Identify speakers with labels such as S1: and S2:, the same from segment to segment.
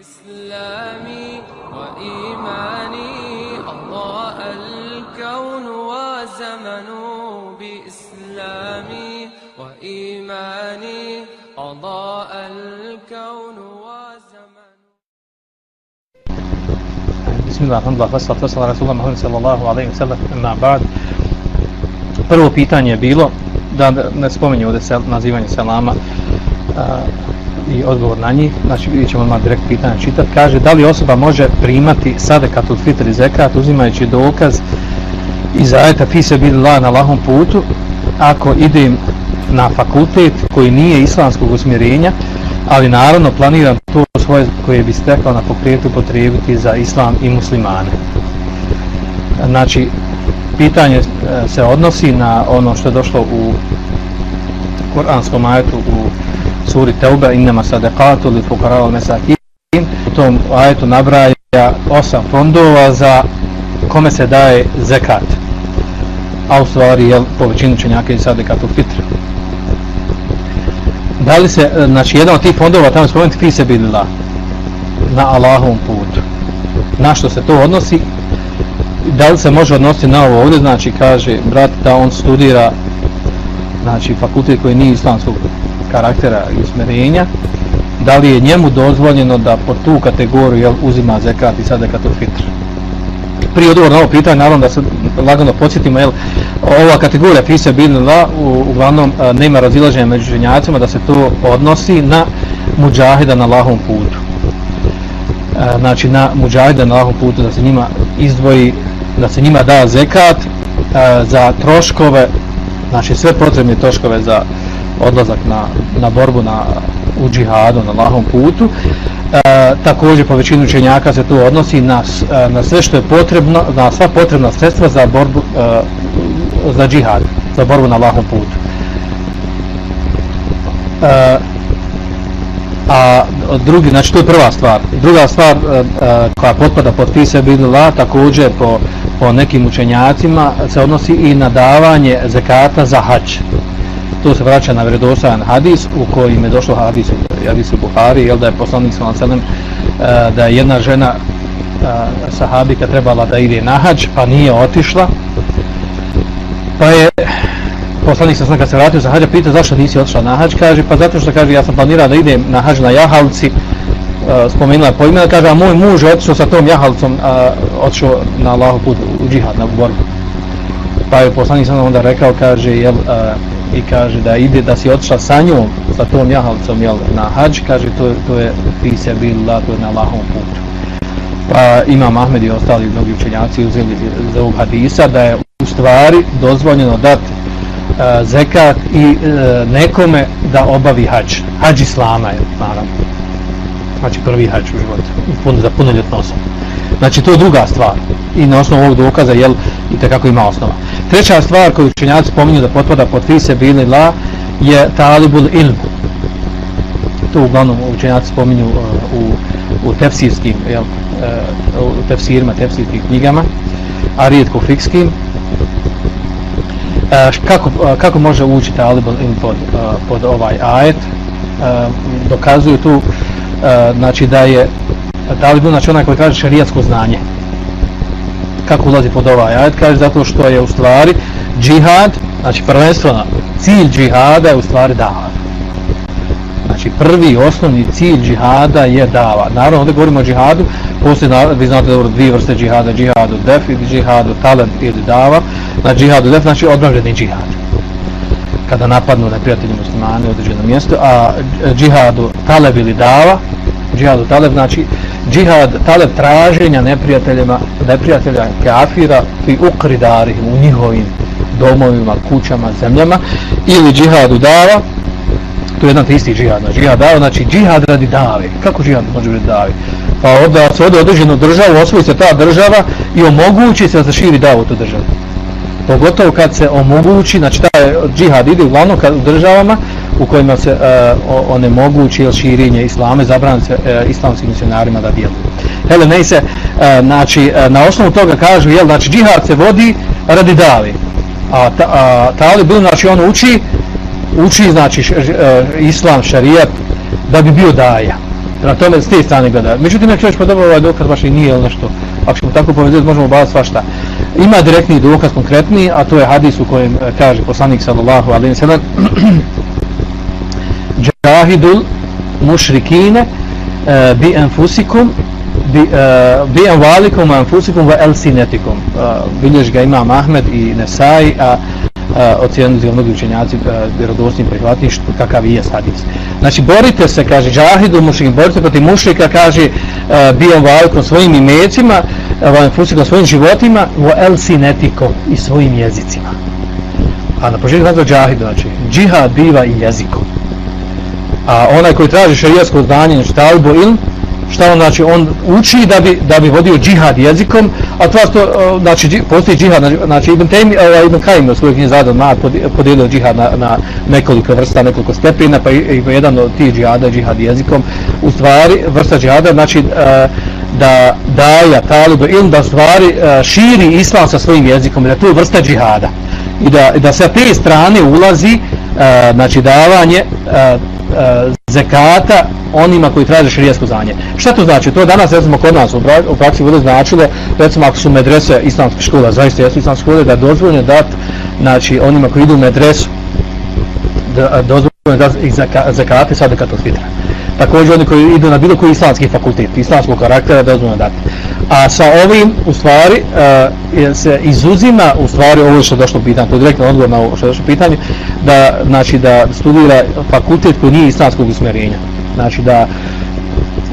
S1: إسلامي وإيماني أضاء الكون وزمن بإسلامي وإيماني أضاء الكون وزمن
S2: بسم الله الحمد لله والصلاة والسلام على رسول الله صلى الله عليه وسلم. أما بعد prvo pitanje je bilo da ne spominje ovdje nazivanje selama. I odgovor na njih. Znači vidjet ćemo odmah direkt pitanje čitati kaže da li osoba može primati sadekatul fitr i zekat uzimajući dokaz iz ajeta fise bil la na lahom putu ako idem na fakultet koji nije islamskog usmjerenja ali naravno planiram to svoje koje bi stekao na pokretu potrebiti za islam i muslimane. Znači pitanje e, se odnosi na ono što je došlo u kuranskom ajetu u suri Teube innama sadaqatu li fuqara wal masakin. U tom ajetu nabraja osam fondova za kome se daje zekat. A u stvari je po većinu čenjaka i sadekatu fitr. Da li se e, znači jedan od tih fondova tamo spomenuti fi se bilila na Allahovom putu. Na što se to odnosi? Da li se može odnositi na ovo ovdje? Znači kaže brat da on studira znači fakultet koji nije islamskog karaktera i usmerenja da li je njemu dozvoljeno da po tu kategoriju jel, uzima zekat i sadekatul fitr? Prije odgovor na ovo pitanje naravno da se lagano podsjetimo jel, ova kategorija fisa u, uglavnom e, nema razilaženja među ženjacima da se to odnosi na muđahida na lahom putu. E, znači na muđahida na lahom putu da se njima izdvoji da se njima da zekat e, za troškove znači sve potrebne troškove za odlazak na, na borbu na, u džihadu, na lahom putu. E, također po većinu učenjaka se to odnosi na, e, na sve što je potrebno, na sva potrebna sredstva za borbu e, za džihad, za borbu na lahom putu. E, a drugi, znači to je prva stvar. Druga stvar e, e koja potpada pod fise bidula, također po, po nekim učenjacima se odnosi i na davanje zekata za hač tu se vraća na vjerodostojan hadis u kojim je došlo hadis hadis u Buhari jel da je poslanik sallallahu alejhi e, da je jedna žena e, sahabika trebala da ide na hađ, pa nije otišla. Pa je poslanik sa kad se vratio sa hađa, pita zašto nisi otišla na hađ, kaže pa zato što kaže ja sam planirao da idem na hađ na jahalci. E, spomenula je po imenu kaže a moj muž je otišao sa tom jahalcom a, otišao na Allahov put u džihad na borbu. Pa je poslanik sam onda rekao kaže jel i kaže da ide da si otišla sa njom sa tom jahalcom jel, na hađ kaže to, to je fise bila to je na lahom putu. Pa imam Ahmed i ostali mnogi učenjaci uzeli za ovog hadisa da je u stvari dozvoljeno dati uh, e, zekat i uh, nekome da obavi hađ. Hađ islama je naravno. Znači prvi hađ u životu za punoljetno osobu znači to je druga stvar. I na osnovu ovog dokaza jel, i kako ima osnova. Treća stvar koju učenjaci spominju da potpada pod fise bili la je talibul ilm. To uglavnom učenjaci spominju uh, u, u tefsirskim jel, uh, u tefsirima, tefsirskim knjigama a rijetko fikskim. Uh, kako, uh, kako može ući talibul ilm pod, uh, pod ovaj ajet? Uh, dokazuju tu uh, znači da je talibul znači onaj koji traži šarijatsko znanje kako ulazi pod ovaj ajet, kaže zato što je u stvari džihad, znači prvenstveno cilj džihada je u stvari dava. Znači prvi osnovni cilj džihada je dava. Naravno ovdje govorimo o džihadu, poslije vi znate dobro dvije vrste džihada, džihadu def ili džihadu talent ili dava. Na džihadu def znači odbranjeni džihad. Kada napadnu neprijatelji muslimani u određenom mjesto, a džihadu taleb ili dava, džihadu taleb znači džihad taleb traženja neprijateljima neprijatelja kafira i ukridari u njihovim domovima, kućama, zemljama ili džihadu dava to je jedan te isti džihad znači džihad dava, znači džihad radi dave. Kako džihad može biti dave? Pa onda se ode određenu državu osvoji se ta država i omogući se da se širi davu tu državu. Pogotovo kad se omogući, znači taj džihad ide uglavnom kad u državama u kojima se uh, onemogući ili širinje islame, zabranje se uh, islamskim misionarima da djeluju. Hele, ne se, uh, znači, uh, na osnovu toga kažu, jel, znači, džihad se vodi radi dali. A, ta, a talib, znači, on uči, uči, znači, š, š, uh, islam, šarijat, da bi bio daja. Na tome s te strane gleda. Međutim, neki čovječ pa dobro ovaj dokaz baš i nije ili nešto. Ako ćemo tako povezati, možemo obavati svašta. Ima direktni dokaz konkretni, a to je hadis u kojem e, kaže poslanik sallallahu alaihi sallam Džahidul mušrikine e, eh, bi enfusikum bi, uh, bi envalikum enfusikum va elsinetikum. Eh, Bilješ ga imam Ahmed i Nesai, a uh, ocijenili ga mnogi učenjaci vjerodostim prihvatni što, kakav je hadis. Znači, borite se, kaže, džahidu mušrikin, borite protiv mušrika, kaže, bi envalikum svojim imecima, va enfusikum svojim životima, va elsinetikum i svojim jezicima. A na početku nazva džahidu, znači, džihad biva i jezikom. A onaj koji traži šarijasko znanje, znači, talbo ilm, šta on znači on uči da bi da bi vodio džihad jezikom a to što znači postoji džihad znači, znači Ibn Taymi ovaj Ibn Kajim u svojoj knjizi zadao ma podijelio džihad na, na nekoliko vrsta nekoliko stepena pa i, jedan od tih džihada džihad jezikom. U stvari vrsta džihada znači e, da daja talibu ilm da stvari e, širi islam sa svojim jezikom da to je vrsta džihada. I da, da se te strane ulazi e, znači davanje E, zekata onima koji traže širijasko znanje. Šta to znači? To danas, recimo, kod nas u praksi bude značilo, recimo, ako su medrese islamske škole, zaista jesu islamske škole, da je dozvoljeno dati, znači, onima koji idu u medresu, da dozvoljeno dati zekate sada kad to fitra. Također oni koji idu na bilo koji islamski fakultet, islamskog karaktera, dozvoljeno dati. A sa ovim, u stvari, uh, se izuzima, u stvari, ovo što je došlo pitanje, to je direktno odgovor na ovo što je došlo pitanje, da, znači, da studira fakultet koji nije islamskog usmjerenja. Znači, da,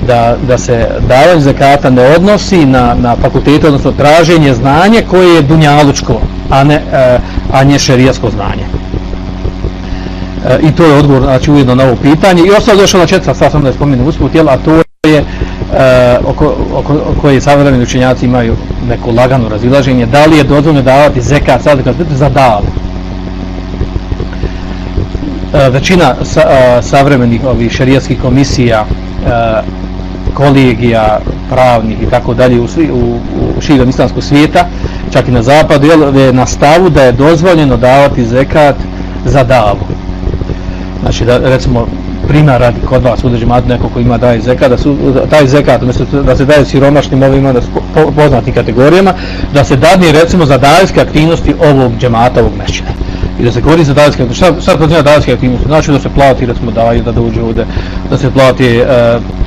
S2: da, da se davanje zakata ne odnosi na, na fakultet, odnosno traženje znanje koje je dunjalučko, a ne, uh, a ne šerijasko znanje. I to je odgovor, znači, ujedno na ovo pitanje. I ostalo došlo na četvrta, stvar sam da je spomenu usput, jel, a to je e, oko, oko, koji savremeni učenjaci imaju neko lagano razilaženje, da li je dozvoljno davati zekat sad za davu. e, eh, većina sa, uh, savremenih ovih šerijatskih komisija, e, kolegija, pravnih i tako dalje u, u, u širom islamskog svijeta, čak i na zapadu, je na stavu da je dozvoljeno davati zekat za davu. Znači da recimo primjer radi kod vas u džematu neko ko ima daje zekat, da su taj zekat umjesto da se daje siromašnim ovima da po, poznatim kategorijama, da se dadne recimo za dajske aktivnosti ovog džemata, ovog mešćina. I da se govori za dajske aktivnosti. Šta, šta podnijeva dajske aktivnosti? Znači da se plati recimo daje da dođe ovdje, da se plati e,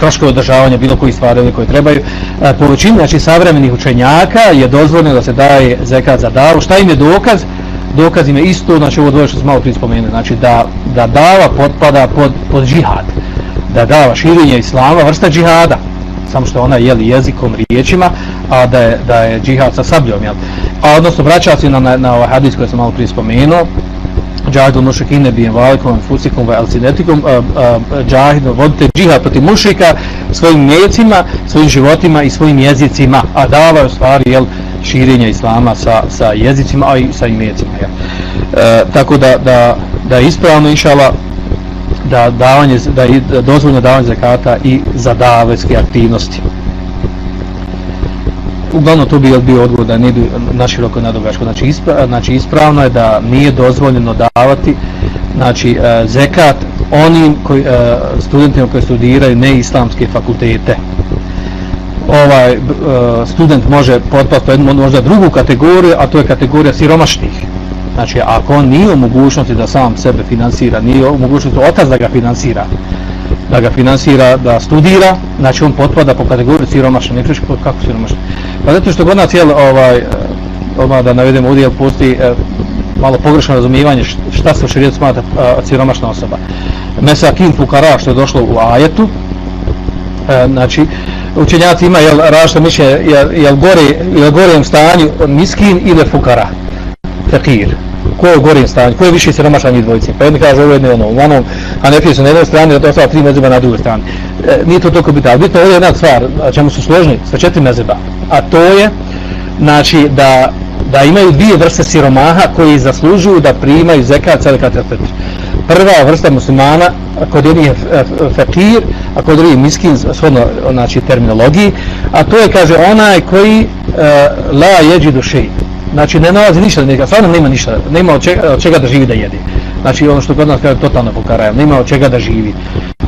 S2: troškove održavanja bilo koji stvari koje trebaju. E, po većini znači savremenih učenjaka je dozvoljeno da se daje zekat za davu. Šta im je dokaz? Dokazima isto, znači ovo dvoje što smo malo prije spomenuli, znači da, da dava potpada pod, pod džihad, da dava širenje islama, vrsta džihada, samo što ona je jezikom, riječima, a da je, da je džihad sa sabljom, jel? A odnosno vraća se na, na, na ovaj hadis koji sam malo prije spomenuo, džahidul mušrikine bijem valikom, fusikom, va džahidul, vodite džihad protiv mušrika svojim mjecima, svojim životima i svojim jezicima, a dava je u stvari, jel, širenja islama sa, sa jezicima, a i sa imecima. Ja. E, tako da, da, da je ispravno išala da, davanje, da je dozvoljno davanje zakata i za davetske aktivnosti. Uglavnom to bi bio odgovor da ne idu na široko nadogaško. Znači, ispra, znači ispravno je da nije dozvoljeno davati znači, e, zekat onim koji, e, studentima koji studiraju neislamske fakultete ovaj e, student može potpasti jednu možda drugu kategoriju, a to je kategorija siromašnih. Znači, ako on nije u mogućnosti da sam sebe finansira, nije u mogućnosti otac da ga finansira, da ga finansira, da studira, znači on potpada po kategoriju siromašnih. Ne kriš kako siromašnih. Pa zato što god nas cijel, ovaj, e, odmah da navedemo ovdje, postoji eh, malo pogrešno razumijevanje šta se u širijetu smatra eh, siromašna osoba. Mesakin fukara što je došlo u ajetu, eh, znači, učenjaci ima jel različito mišljenje jel, jel gore jel gorem stanju miskin ili fukara? Fakir ko je u gorijem stanju? Ko je više siromašan njih dvojice? Pa jedni kaže ovo jedno ono u onom a ne se na jednoj strani a to tri mezeba na drugoj strani. E, nije to toliko bitno ali bitno je jedna stvar a čemu su složni sa četiri mezeba a to je znači da da imaju dvije vrste siromaha koji zaslužuju da primaju zekat sada kad prva vrsta muslimana kod jednih je fakir a kod drugih miskin shodno znači terminologiji a to je kaže onaj koji uh, la jeđi duše znači ne nalazi ništa da stvarno nema ništa nema od čega, od čega da živi da jede. Znači ono što kod nas kaže totalno pokarajem nema od čega da živi.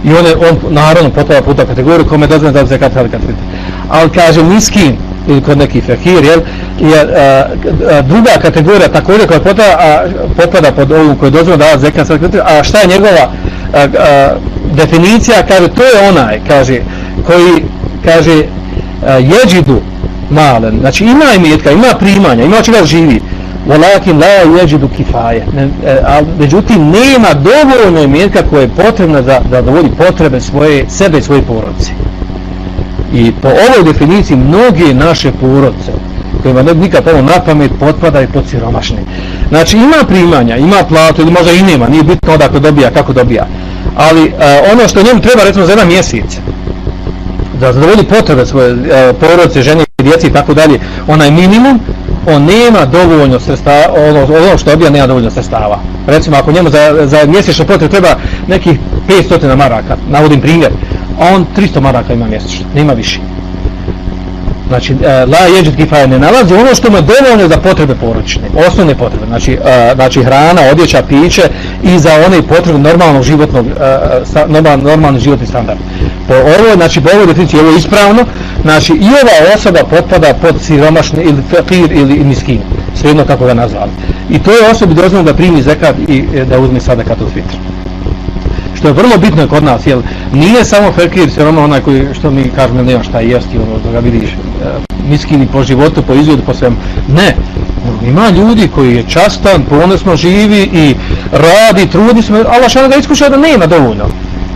S2: I on, je, on naravno potpada puta kategoriju kome dozvoljeno da se ali kad fitr. Ali kaže miskin ili kod neki fakir, jel, je a, a, druga kategorija također koja popada, a, popada pod ovu koju dozvoljeno da zekat a šta je njegova a, a, definicija, kaže, to je onaj, kaže, koji, kaže, a, jeđidu malen, znači ima imetka, ima primanja, ima čega živi, walakin la yajidu kifaye a, međutim nema dovoljno imetka koje je potrebno da da dovolji potrebe svoje sebe i svoje porodice i po ovoj definiciji mnoge naše porodce, kojima ne nikad ovo na pamet potpada i pod siromašne. znači ima primanja ima platu ili možda i nema nije bitno odakle dobija kako dobija ali uh, ono što njemu treba recimo za jedan mjesec da zadovolji potrebe svoje e, porodice, žene i djece i tako dalje onaj minimum on nema dovoljno sredstava, ono, ono što dobija nema dovoljno sredstava. Recimo, ako njemu za, za mjesečno potrebe treba nekih 500 maraka, navodim primjer, on 300 maraka ima mjesečno, nema više. Znači, e, la jeđet kifaja ne nalazi ono što mu je dovoljno za potrebe poručne, osnovne potrebe, znači, e, znači hrana, odjeća, piće i za one potrebe normalnog životnog, e, sta, normal, normalni životni standard. Po ovo, znači, po ovoj definiciji, ovo je ispravno, znači, i ova osoba potpada pod siromašni ili fakir ili miskin, svejedno kako ga nazvali. I to je osobi dozvoljeno da primi zekat i da uzme sadakat od fitra što je vrlo bitno kod nas, jel, nije samo fekir, sve ono onaj koji, što mi kažemo, nema šta jesti, ono, da ga vidiš, e, miskini po životu, po izgledu, po svemu. Ne, ima ljudi koji je častan, ponosno živi i radi, trudi se, Allah šano ga iskuša da nema dovoljno.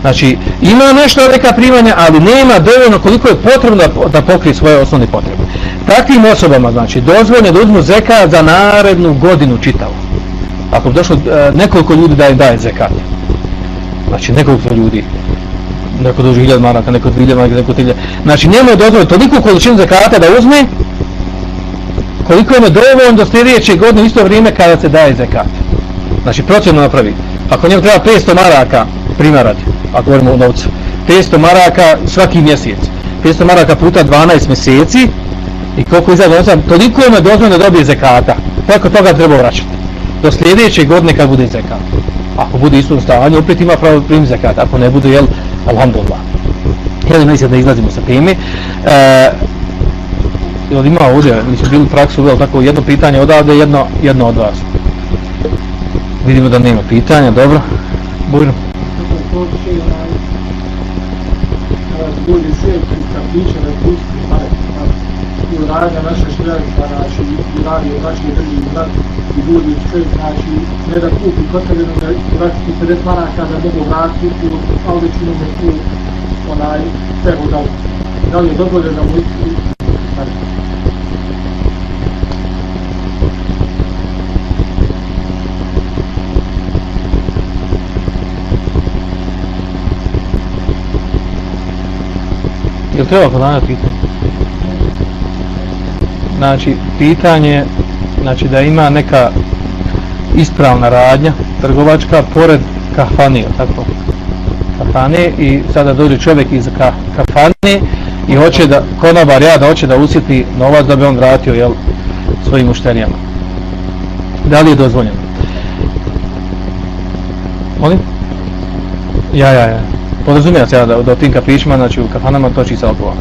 S2: Znači, ima nešto neka primanja, ali nema dovoljno koliko je potrebno da, da pokrije svoje osnovne potrebe. Takvim osobama, znači, dozvoljno da uzmu zekat za narednu godinu čitavu. Ako bi došlo e, nekoliko ljudi da im daje zekat, znači nekoliko ljudi. Neko duži hiljad maraka, neko dvilje maraka, neko tilje znači njemu je dozvoljeno toliko količinu zakata da uzme koliko je dovoljno do sljedeće godine isto vrijeme kada se daje zakat. Znači procjenu napravi. Ako njemu treba 500 maraka primarati ako govorimo o novcu 500 maraka svaki mjesec 500 maraka puta 12 mjeseci i koliko iza novca toliko je dozvoljeno da dobije zakata. Preko toga treba vraćati. Do sljedeće godine kad bude zakat ako bude isto stanju, opet ima pravo primiti zakat, ako ne bude, jel, alhamdulillah. Jel, mi sad ne izlazimo sa teme. E, jel, ima ovdje, mi smo bili praksu, jel, tako, jedno pitanje odavde, jedno, jedno od vas. Vidimo da nema pitanja, dobro. Bujno. Bolje sve, kad piće, da pusti, i rada naše šljanka, znači, i radi naši naše drži brat, i ljudi sve, znači, ne da kupi kotelinu, da vratiti 50 maraka, da mogu vratiti, a ovdje ću mogu tu, onaj, sve mu dao. Da li je dozvoljeno da mu znači, Jel treba ponavljati pitanje? znači pitanje znači da ima neka ispravna radnja trgovačka pored kafane tako? Kafane i sada dođe čovjek iz ka, kafane i hoće da konobar ja da hoće da usjeti novac da bi on vratio jel, svojim mušterijama. da li je dozvoljeno? Molim? Ja ja ja. Podrazumijem se ja da, da tim kafićima znači u kafanama toči se alkohol.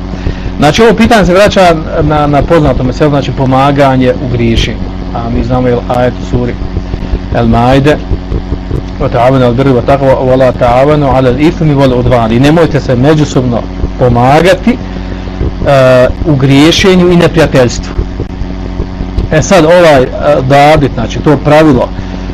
S2: Znači ovo pitanje se vraća na, na poznato mesel, znači pomaganje u grišenju. A mi znamo je ajet u suri El Maide wa ta'avanu al birri wa taqwa wa la ta'avanu ala al ithmi wal udwan. I nemojte se međusobno pomagati uh, u griješenju i neprijateljstvu. E sad ovaj eh, uh, dabit znači to pravilo,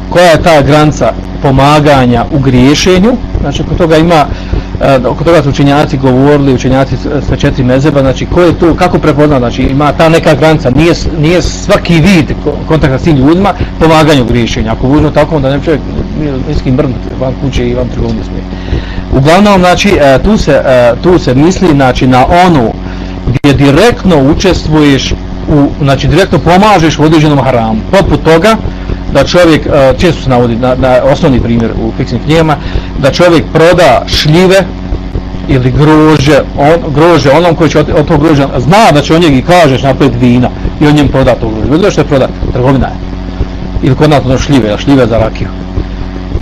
S2: koja je ta granca pomaganja u griješenju, znači kod toga ima uh, E, oko toga su učenjaci govorili, učenjaci sa četiri mezeba, znači ko je to, kako prepozna, znači ima ta neka granca, nije, nije svaki vid kontakta s tim ljudima, pomaganje u. Ako uzme tako, onda ne čovjek niskim mrnuti van kuće i van trgovine smije. Uglavnom, znači, e, tu se, e, tu se misli, znači, na onu gdje direktno učestvuješ u, znači direktno pomažeš u određenom haramu. Poput toga, da čovjek, e, često se navodi na, na osnovni primjer u fiksnim knjigama, da čovjek proda šljive ili grože, on, grože onom koji će od, od tog groža, zna da će on njeg i kažeš napred vina i on njem proda to grože. Vidio što je proda, Trgovina je. Ili kod nas ono šljive, šljive za rakiju.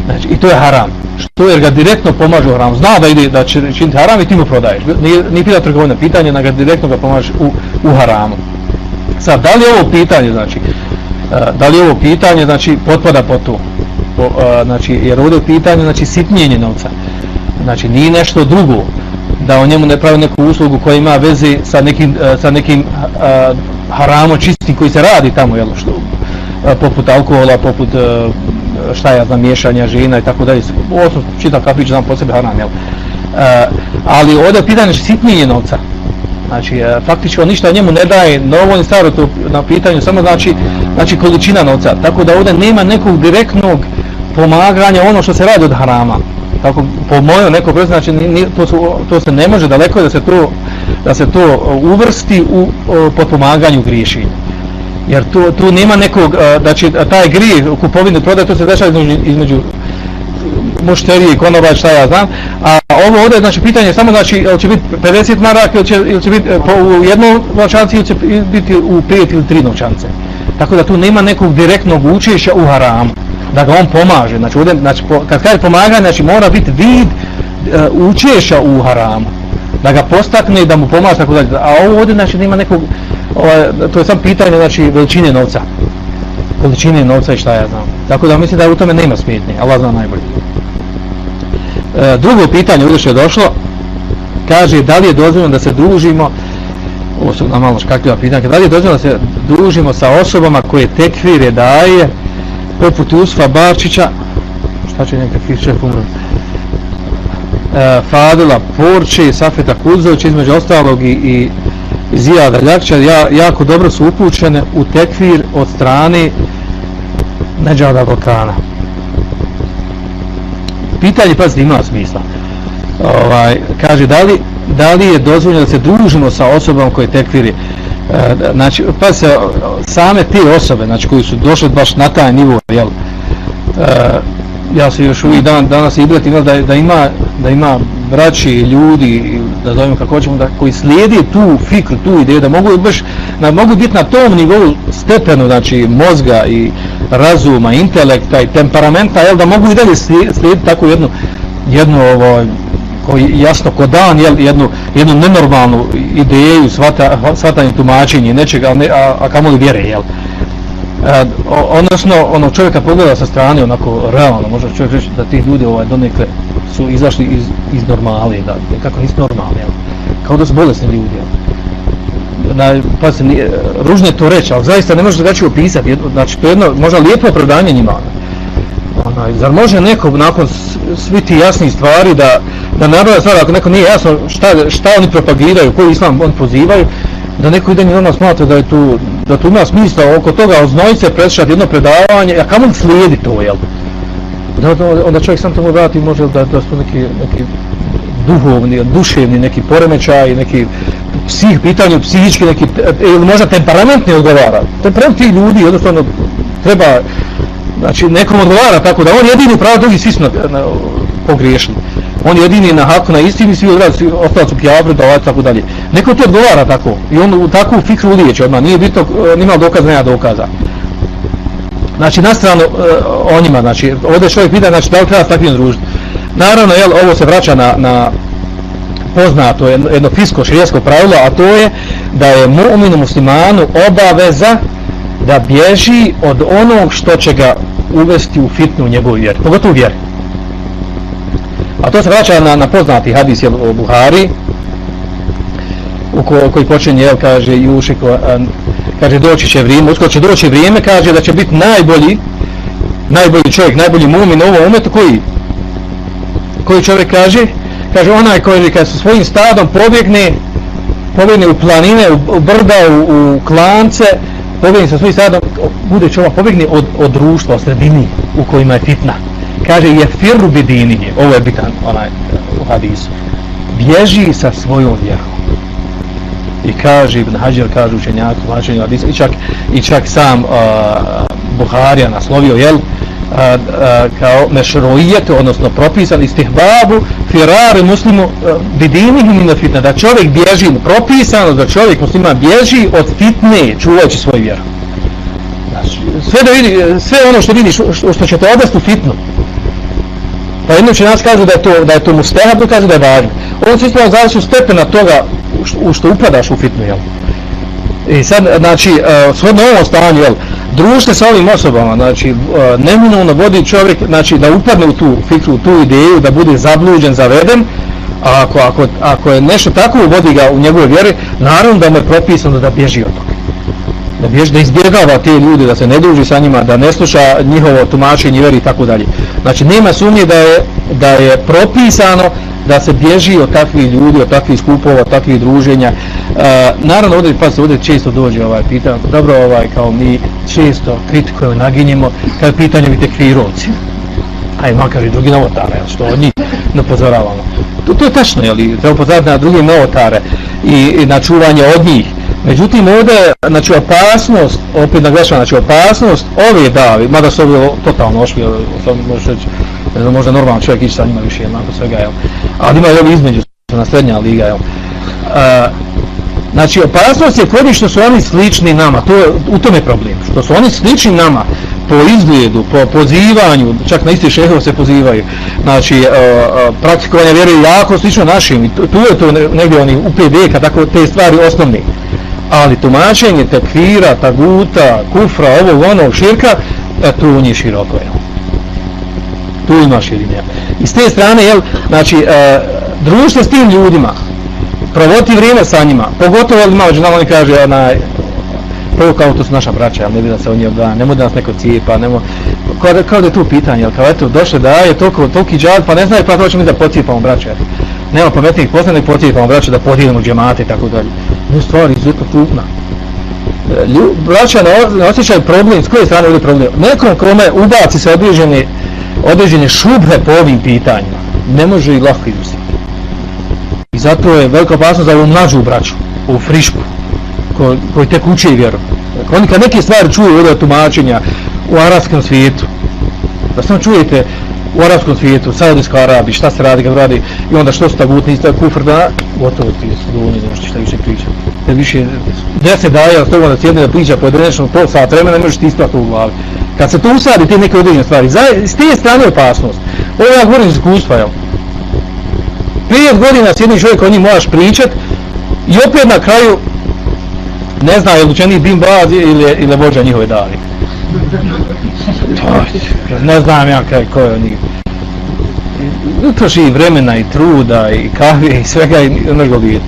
S2: Znači, i to je haram. Što jer ga direktno pomaže u haram. Zna da ide da će činiti haram i ti mu prodaješ. Nije, nije pita trgovina pitanje, nego direktno ga pomaže u, u haramu. Sad, da li je ovo pitanje, znači, E, da li ovo pitanje, znači, potpada po to? Po, e, znači, jer ovdje je pitanje, znači, sitnjenje novca. Znači, nije nešto drugo da on njemu ne pravi neku uslugu koja ima veze sa nekim, e, sa nekim a, haramo čistim koji se radi tamo, jel, što, a, poput alkohola, poput a, šta ja znam, miješanja žena i tako dalje. Ovo sam čitav kafić, znam po sebi haram, jel. a, ali ovdje je pitanje sitnjenje novca. Znači, uh, faktički on ništa njemu ne daje novo ni staro to na pitanju, samo znači, znači količina novca. Tako da ovdje nema nekog direktnog pomaganja ono što se radi od harama. Tako, po mojoj neko prezu, znači, ni, to, su, to se ne može daleko da se to, da se to e, uvrsti u e, potpomaganju griješenja jer tu, tu nema nekog, e, da će taj grije u kupovinu prodaje, to se dešava između, između mušterije i šta ja znam, a ovo ovdje, znači, pitanje je samo, znači, ili će biti 50 maraka, ili će, ili će biti po, u jednom novčanci, ili će biti u 5 ili 3 novčance. Tako da tu nema nekog direktnog učešća u haramu, da ga on pomaže. Znači, ovdje, znači kad kaže pomaganje, znači, mora biti vid e, učešća u haramu, da ga postakne i da mu pomaže, tako da, a ovo ovdje, znači, nema nekog ovaj, to je sam pitanje znači veličine novca. Veličine novca i šta ja znam. Tako da mislim da u tome nema smetnje. Allah zna najbolje. E, drugo pitanje ovdje što je došlo. Kaže da li je dozvoljeno da se družimo ovo su nam malo škakljiva pitanja da li je dozvoljeno da se družimo sa osobama koje tekvire daje poput Usfa Barčića šta će neka fiče umrati, e, Fadila Porče Safeta Kuzović između ostalog i, i Zijada Ljakća ja, jako dobro su upućene u tekvir od strane Neđada Balkana. Pitanje, pazite, ima smisla. Ovaj, kaže, da li, da li je dozvoljeno da se družimo sa osobom koje tekviri? E, znači, pa se same te osobe, znači, koji su došli baš na taj nivo, jel, e, ja se još uvijek dan, danas i da, da, ima, da ima braći, ljudi, da zovemo kako hoćemo, da, koji slijedi tu fikru, tu ideju, da mogu baš, da mogu biti na tom nivou stepenu, znači mozga i razuma, intelekta i temperamenta, jel, da mogu i dalje slijediti tako jednu, jednu ovo, koji jasno ko dan, jel, jednu, jednu nenormalnu ideju, svata, svatanje tumačenje nečega, ne, a, a kamo li vjere, jel. E, odnosno, ono čovjeka pogleda sa strane, onako realno, može čovjek reći da ti ljudi ovaj, donekle su izašli iz, iz normale, da, kako nisu normalni, jel? kao da su bolesni ljudi. Jel? Na, pa se, ružno je to reći, ali zaista ne može drugačije opisati, jedno, znači to je jedno, možda lijepo opravdanje njima. Onaj, zar može neko nakon svi ti jasni stvari da, da nabrava stvari, ako neko nije jasno šta, šta oni propagiraju, koji islam on pozivaju, da neko ide njima smatra da je tu, da tu ima smisla oko toga oznojice preslušati jedno predavanje, a kamo slijedi to, jel? da, da, onda čovjek sam tomu vrati može da, da su neki, neki duhovni, duševni neki poremećaj, neki psih, pitanje psihički, neki, e, ili možda temperament ne odgovara. Temperament tih ljudi jednostavno treba, znači nekom odgovara tako da on jedini pravo, drugi svi su na, na, pogriješni. On jedini na haku, na istini, svi odradi, svi ostali su pjavri, da ovaj, tako dalje. Neko ti odgovara tako i on u takvu fikru uliječe odmah, nije bitno, e, nima dokaza, nema dokaza znači na stranu uh, o njima, znači ovdje čovjek pita znači da li treba s takvim družiti. Naravno, jel, ovo se vraća na, na poznato jedno, jedno fisko širijesko pravilo, a to je da je mu'minu muslimanu obaveza da bježi od onog što će ga uvesti u fitnu njegovu vjeru, pogotovo vjeru. A to se vraća na, na poznati hadis jel, o Buhari, u ko, koji počinje, jel, kaže Jušik, kaže doći će vrijeme, uskoro će doći vrijeme, kaže da će biti najbolji, najbolji čovjek, najbolji mumin u ovom umetu, koji? Koji čovjek kaže? Kaže onaj koji kad sa svojim stadom pobjegne, pobjegne u planine, u, brda, u, u klance, pobjegni sa svojim sadom, bude čovjek pobjegni od, od društva, od sredini u kojima je fitna. Kaže je firru bidini, ovo je bitan onaj u hadisu. Bježi sa svojom vjerom i kaže Ibn Hajar kaže učenjak važenju hadisa i čak i čak sam uh, Buharija naslovio jel uh, a kao mešruijet odnosno propisan istihbabu firari muslimu e, uh, bidini min fitna da čovjek bježi propisano da čovjek muslima bježi od fitne čuvajući svoju vjeru znači sve da vidi sve ono što vidiš, što, što će te odvesti u fitnu Pa jednom će nas kažu da je to, da je to mustehab, da kažu da je važno. Ovo se ispravno zavisi stepena toga u što upadaš u fitnu, jel? I sad, znači, uh, shodno ovom stanju, jel, družite sa ovim osobama, znači, uh, neminovno vodi čovjek, znači, da upadne u tu fikru, u tu ideju, da bude zabluđen, zaveden, a ako, ako, ako je nešto tako vodi ga u njegove vjere, naravno da mu je propisano da bježi od toga. Da bježi, da izbjegava te ljude, da se ne druži sa njima, da ne sluša njihovo tumačenje vjeri i tako dalje. Znači, nema sumnje da je, da je propisano da se bježi od takvih ljudi, od takvih skupova, od takvih druženja. E, naravno, ovdje, pa se ovdje često dođe ovaj pitanje, dobro, ovaj, kao mi često kritikujemo, naginjemo, kada je pitanje mi tekfirovci. Aj, makar i drugi novotare, što od njih ne. To, to je tačno, jel, treba pozorati na drugi novotare i, i na čuvanje od njih. Međutim, ovdje, znači, opasnost, opet naglašavam, znači, opasnost ove davi, mada su ovi totalno ošli, možda, reći, možda normalno čovjek ići sa njima više, jednako svega, jel, ali ima i ovi između, na srednja liga, jel. Uh, znači, opasnost je kod što su oni slični nama, to je, u tome problem, što su oni slični nama, po izgledu, po pozivanju, čak na isti šehov se pozivaju, znači, e, uh, praktikovanje vjere je jako slično našim, tu, tu je to negdje oni u PD, kad tako te stvari osnovni, ali tumačenje tekvira, taguta, kufra, ovog, onog, širka, e, tu njih široko, jel? Tu ima širinja. I s te strane, jel, znači, e, društvo s tim ljudima, provoti vrijeme sa njima, pogotovo, jel, malo, oni kaže, onaj, prvo kao to su naša braća, ali ne bi da se o njih odvaja, ne da nas neko cijepa, nemoj, kao, da, kao da je tu pitanje, jel, kao eto, došle da je toliko, toliki džad, pa ne znaju, pa to ćemo mi da pocijepamo braća, nema pametnih poslanih pocijepamo braća da podijelimo džemate i tako dalje je stvar izuzetno krupna. E, braća ne osjećaju problem, s koje strane ovdje problem? Nekom krome ubaci se određene, određene šubre po ovim pitanjima. Ne može i lahko izustiti. I zato je velika opasnost za ovu mlađu braću, u frišku, ko, koji tek uče vjeru. Dakle, oni kad neke stvari čuju od tumačenja u arabskom svijetu, da samo čujete, u arabskom svijetu, Saudijska Arabi, šta se radi kad radi i onda što su tagutni, isto kufr da, gotovo ti su dovoljni, ne možeš šta više pričati. Da više, ne se daje, s toga da sjedne da priča pojedinačno pol sat vremena, ne možeš ti isto to u glavi. Kad se to usadi, te neke određene stvari, za, s te strane opasnost, ovo ja govorim iz iskustva, jel? Prije godina s jednim čovjekom o njim moraš pričat i opet na kraju ne zna je li učenik Bin Baz ili, ili vođa njihove dali ne znam ja kaj, ko je od njih. Utroši i vremena i truda i kahve i svega i mnogo može vidjeti.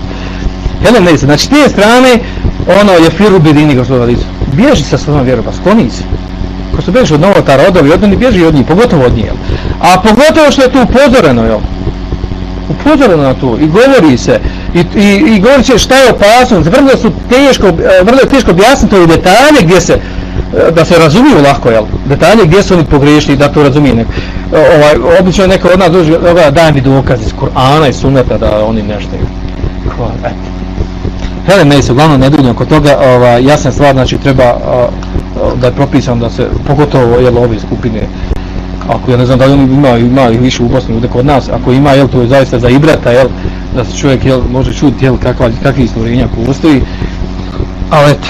S2: Hele, ne, znači te strane, ono je firu bedini gospoda Licu. Bježi sa svojom vjerom, pa skloni se. Ko se bježi od novotara, od ovi, od oni bježi od njih, pogotovo od njih. A pogotovo što je tu upozoreno, jel? Upozoreno na to i govori se i, i, i govori se šta je opasnost vrlo su teško, e, vrlo je teško objasniti ove detalje gdje se, e, da se razumiju lako, jel? Detalje gdje su oni pogriješili, da to razumije neko. E, ovaj, obično neko od nas dođe, ovaj, daj mi dokaz iz Kur'ana i Sunneta da oni nešto je. Hvala, eto. Hele, meni se uglavnom ne duljam kod toga, ovaj, jasna stvar, znači treba a, da je propisan da se, pogotovo jel, ove skupine, ako ja ne znam da li oni ima ih više u Bosni ljudi kod nas, ako ima, jel, to je zaista za ibrata, jel, da se čovjek, jel, može čuti, jel, kakva, kakvi stvorenja postoji, ali eto,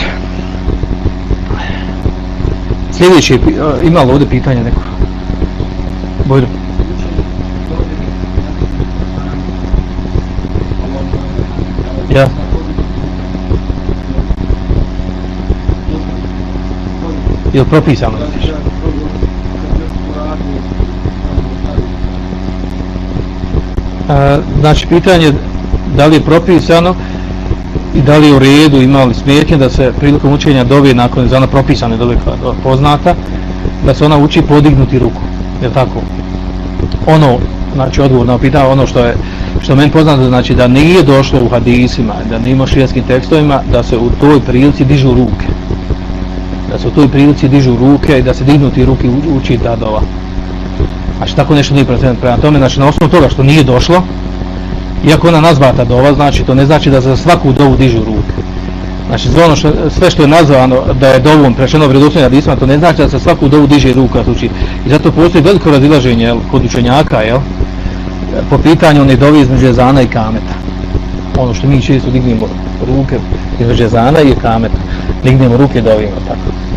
S2: Sljedeće, ima li ovdje pitanja neko? Bojdo. Ja. Jel propisano? Uh, znači, pitanje da li je propisano i da li je u redu imali smetnje da se prilikom učenja dove nakon za ona propisane dove poznata da se ona uči podignuti ruku je tako? Ono znači odgovor na pitanje ono što je što meni poznato znači da nije došlo u hadisima da nije šijaskim tekstovima da se u toj prilici dižu ruke. Da se u toj prilici dižu ruke i da se dignuti ruke uči ta dova znači tako nešto nije prema tome znači na osnovu toga što nije došlo Iako ona nazvata dova, znači to ne znači da za svaku dovu dižu ruke. Znači za ono što, sve što je nazvano da je dovom prešeno vredosljeno hadisma, to ne znači da za svaku dovu diže ruka. tuči. Znači- I zato postoji veliko razilaženje jel, kod učenjaka, jel, po pitanju one dovi između zana i kameta. Ono što mi često dignemo ruke između zana i kameta. Dignemo ruke dovima, tako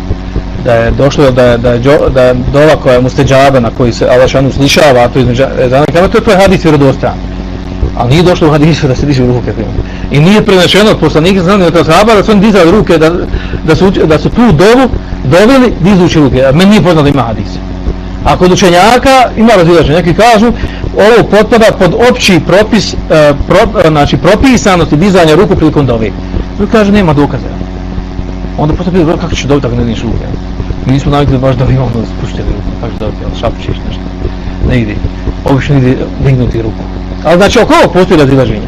S2: da je došlo da je, da je, da je dova koja je musteđaba na koji se Allah šanu slišava, a to između ezana kama, to je tvoj hadis vjerodostan. Ali nije došlo u hadisu da se diže ruke prema. I nije prenešeno od poslanika znanih od sahaba da su oni dizali ruke, da, da, su, da su tu dovu doveli dizući ruke. A meni nije poznat ima hadisa. A kod učenjaka ima razilaženje. Neki kažu, ovo potpada pod opći propis, e, pro, e, znači propisanosti dizanja ruku prilikom dove. Drugi kaže, nema dokaza. Onda posto kako će dobiti ako ne diš ruke? Nismo navikli baš da imamo da spuštili ruku, baš da dobiti, ali nešto. Ne ide. Obično ide dignuti ruku. Ali znači oko ovo postoji razilaženje.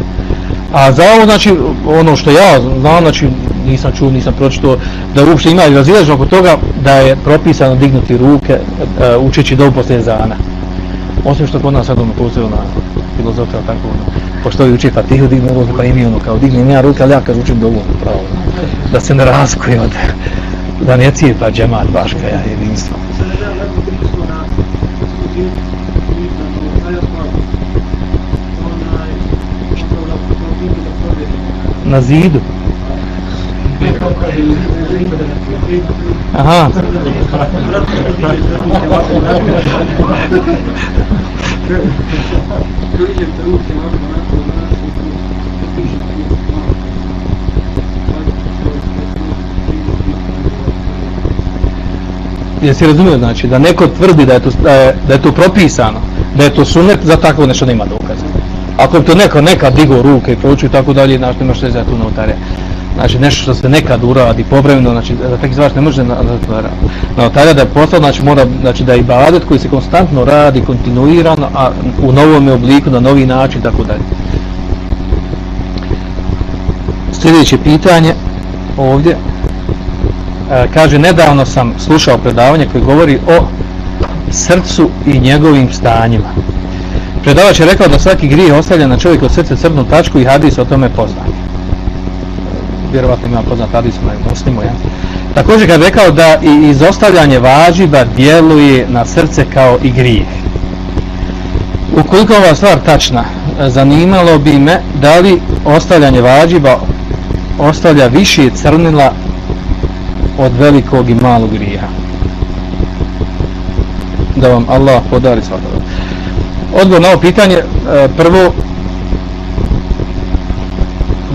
S2: A za ovo, znači, ono što ja znam, znači, nisam čuo, nisam pročito, da uopšte ima razilaženje oko toga da je propisano dignuti ruke uh, učeći dobu poslije zana. Osim što kod nas sad ono postoji ona filozofija tako ono, pošto ovi uči Fatihu dignu ruke, pa i mi ono kao dignem ja ruke, ali ja kad učim dobu, pravo, da se ne razkuje od, da ne cijepa džemat baš kao jedinstvo. Na zidu. Aha. Jesi razumio znači da neko tvrdi da je to, da je, da je to propisano, da je to sunet, za takvo nešto nema dokaza. Ako to neko nekad digo ruke i proučuje tako dalje, znači nemaš se za tu notarija znači nešto što se nekad uradi povremeno, znači da tek izvaš ne može na, na, na otarja da je postao, znači mora, znači da je ibadet koji se konstantno radi, kontinuirano, a u novom obliku, na novi način, tako dalje. Sljedeće pitanje ovdje, E, kaže, nedavno sam slušao predavanje koje govori o srcu i njegovim stanjima. Predavač je rekao da svaki grije ostavlja na čovjeku srce crnu tačku i hadis o tome poznat. vjerovatno ima poznat hadis na muslimu, ja. Također kad rekao da i izostavljanje važiba djeluje na srce kao i grijeh. Ukoliko ova stvar tačna, zanimalo bi me da li ostavljanje važiba ostavlja više crnila od velikog i malog grijeha. Da vam Allah podari svakog. Odgovor na ovo pitanje, e, prvo,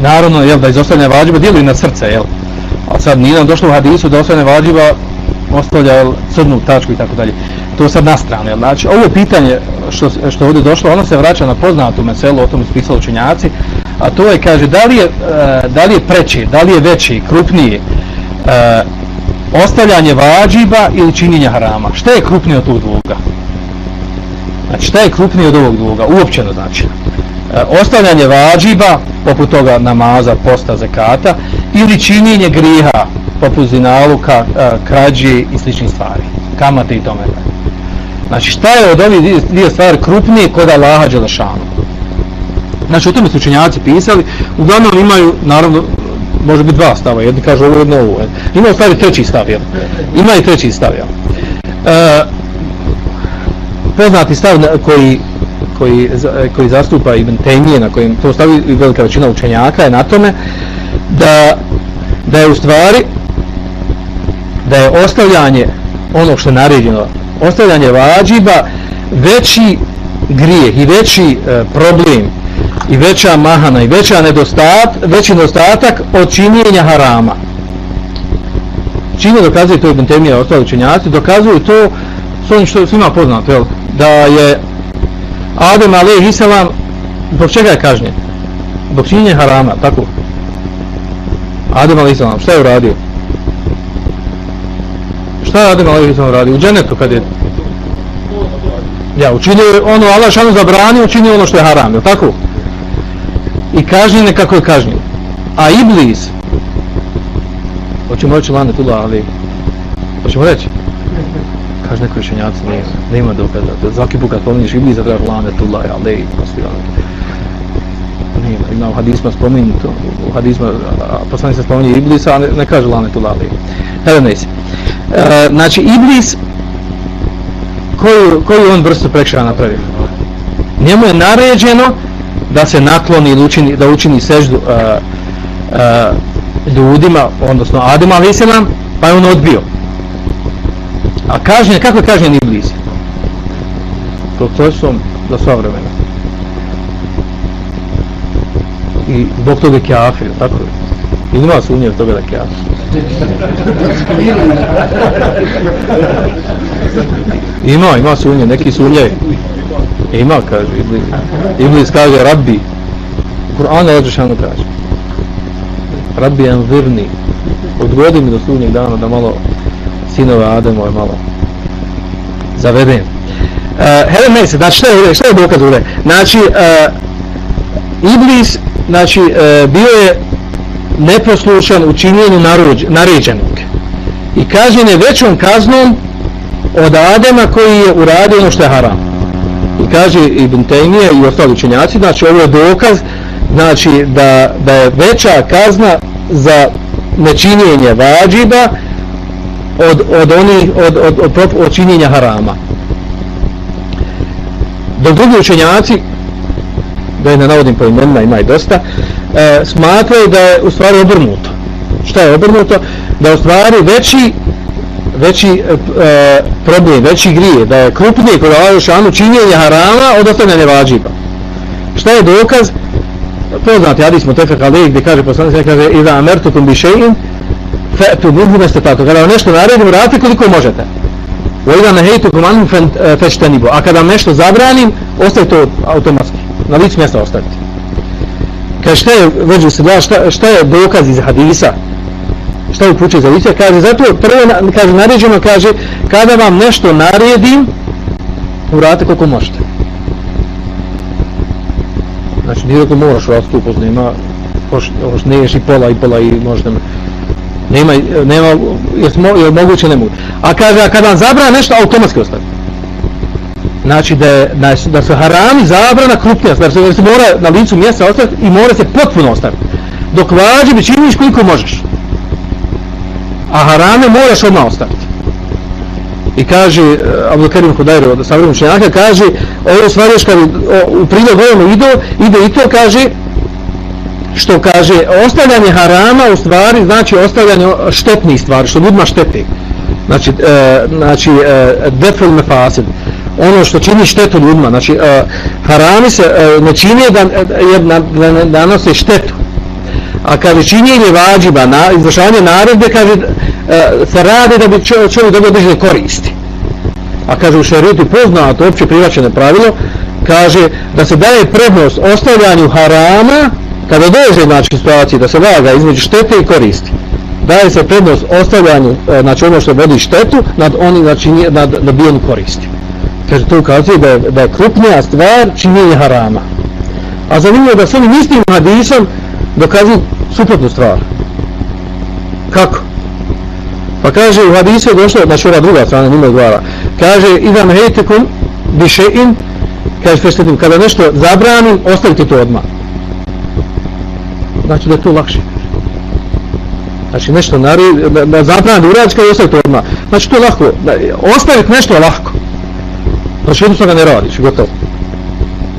S2: naravno jel da izostavljanje vađiba djeluje na srce jel a sad nije nam došlo u hadisu da ostavljanje vađiba ostavlja jel, crnu tačku i tako dalje to sad na stranu jel znači ovo pitanje što, što ovdje došlo ono se vraća na poznatu meselu o tom ispisali učenjaci a to je kaže da li je, e, da li je preći da li je veći, krupniji e, ostavljanje vađiba ili činjenje harama. Šta je krupnije od tog dvoga znači šta je krupnije od ovog dvoga uopćeno znači. E, ostavljanje vađiba poput toga namaza, posta, zekata ili činjenje griha poput zinaluka, e, krađe i sličnih stvari. Kamate i tome. Znači šta je od ovih dvije stvari krupnije kod Allaha Đelešanu? Znači o tome su učenjaci pisali. Uglavnom imaju naravno može biti dva stava jedni kažu ovo jedno ovo ima u stvari treći stav jel? ima i treći stav jel? E, poznati stav koji koji, koji zastupa Ibn Taymiye, na kojem to stavi velika većina učenjaka, je na tome da, da je u stvari da je ostavljanje ono što je naređeno, ostavljanje vađiba veći grijeh i veći e, problem i veća mahana i veća nedostat, veći nedostatak od činjenja harama. Čime dokazuje to Ibn Taymiye, ostali učenjaci, dokazuju to s onim što svima poznato, jel? da je Adem alaihi salam zbog čega je kažnjen? Zbog činjenja harama, tako? Adem alaihi salam, šta je uradio? Šta je Adem alaihi salam uradio? U dženetu kad je... Ja, učinio ono, Allah šanu zabranio, učinio ono što je haram, je tako? I kažnjen kako je kažnjen. A Iblis, hoćemo reći lanetullah, ali... Hoćemo reći? kaže neko rešenjaci ne, nema dokaza. Da svaki put kad pomeniš Iblisa trebaš lanetullah, ali i postoji ono. Nema, ima u hadisma spomenuto, u hadisma, poslani se spominje Iblisa, a ne, ne kaže lanetullah, ali. Evo ne e, znači, Iblis, koju, koju on vrstu prekšava napravio? Njemu je naređeno da se nakloni ili učini, da učini seždu uh, uh, ljudima, odnosno Adima, ali pa je on odbio A kažnjen, kako je kažnjen Iblis? Procesom za sva vremena. I zbog toga je kjafir, tako je. Ili ima sumnje od toga da kjafir? ima, ima sumnje, neki sumnje. Ima, kaže Iblis. Iblis kaže, rabbi. U Kur'anu Lađešanu kaže. Rabbi envirni. Odgodi mi do sudnjeg dana da malo sinove Ademove malo zavedem. E, uh, Helen Mace, znači šta je, šta je dokaz ure? Znači, uh, Iblis, znači, uh, bio je neposlušan u činjenju naređenog. I kažen je većom kaznom od Adema koji je uradio ono što je haram. Kaže Ibn Taymiye i ostali učenjaci, znači ovo je dokaz znači da, da je veća kazna za nečinjenje vađiba od, od onih od, od, od, od, od činjenja harama. Dok drugi učenjaci da je ne navodim po imenima ima i dosta e, smatraju da je u stvari obrnuto. Šta je obrnuto? Da je u stvari veći veći e, e, problem, veći grije da je krupnije kod Allah šanu činjenja harama od ostavljanja vađiba. Šta je dokaz? Poznati hadis mu tefek ali gdje kaže poslanik kaže iza amertukum bi še'in fe'tu minhu mestatatu kada vam nešto naredim radite koliko možete. Wa iza nehejtukum anhu fe'štenibu a kada vam nešto zabranim ostavite to automatski. Na licu mjesta ostavite. Kaže šta je veđu se da, šta, šta je dokaz iz hadisa? Šta upućuje za lice kaže zato prvo kaže naređeno kaže kada vam nešto naredim uradite koliko možete Znači, nije rekao moraš u rastupu, nema, hoš, ne ješ i pola i pola i možda nema, nema, jes mo, je moguće ne moguće. A kaže, a kada vam zabrana nešto, automatski ostavi. Znači, da, je, da se harami zabrana krupnija, da se, da se mora na licu mjesta ostaviti i mora se potpuno ostaviti. Dok vađi bi činiš koliko možeš. A harame moraš odmah ostaviti. I kaže, e, uh, Abu od savremenog učenjaka, kaže, ovo stvari još kad u prilog ovome ide, ide i to kaže, što kaže, ostavljanje harama u stvari znači ostavljanje štetnih stvari, što ljudima štete. Znači, e, znači e, defil mefasid, ono što čini štetu ljudima, znači e, harami se e, ne čini da, e, da, da, da, da nose štetu. A kaže činjenje vađiba, na, izvršavanje naredbe, kaže, e, se rade da bi čovjek dobio određene koristi. A kaže u šeritu poznato, opće prihvaćeno pravilo, kaže da se daje prednost ostavljanju harama kada dođe znači situacije da se vaga između štete i koristi. Daje se prednost ostavljanju e, znači ono što vodi štetu nad oni znači nad dobijenu koristi. Kaže to ukazuje da je, da je krupnija stvar činjenje harama. A zanimljivo da s ovim istim hadisom dokazuju suprotnu stvar. Kako? Pa kaže u hadisu je došlo, znači ova druga strana njima odgovara. Kaže idam hejtekum biše'in, kaže festetim, kada nešto zabranim, ostavite to odmah. Znači da je to lakše. Znači nešto nari, da, da zabranim da uradiš, kada ostavite to odmah. Znači to je lako. ostaviti nešto je lako. Znači jednostavno ne radiš, gotovo.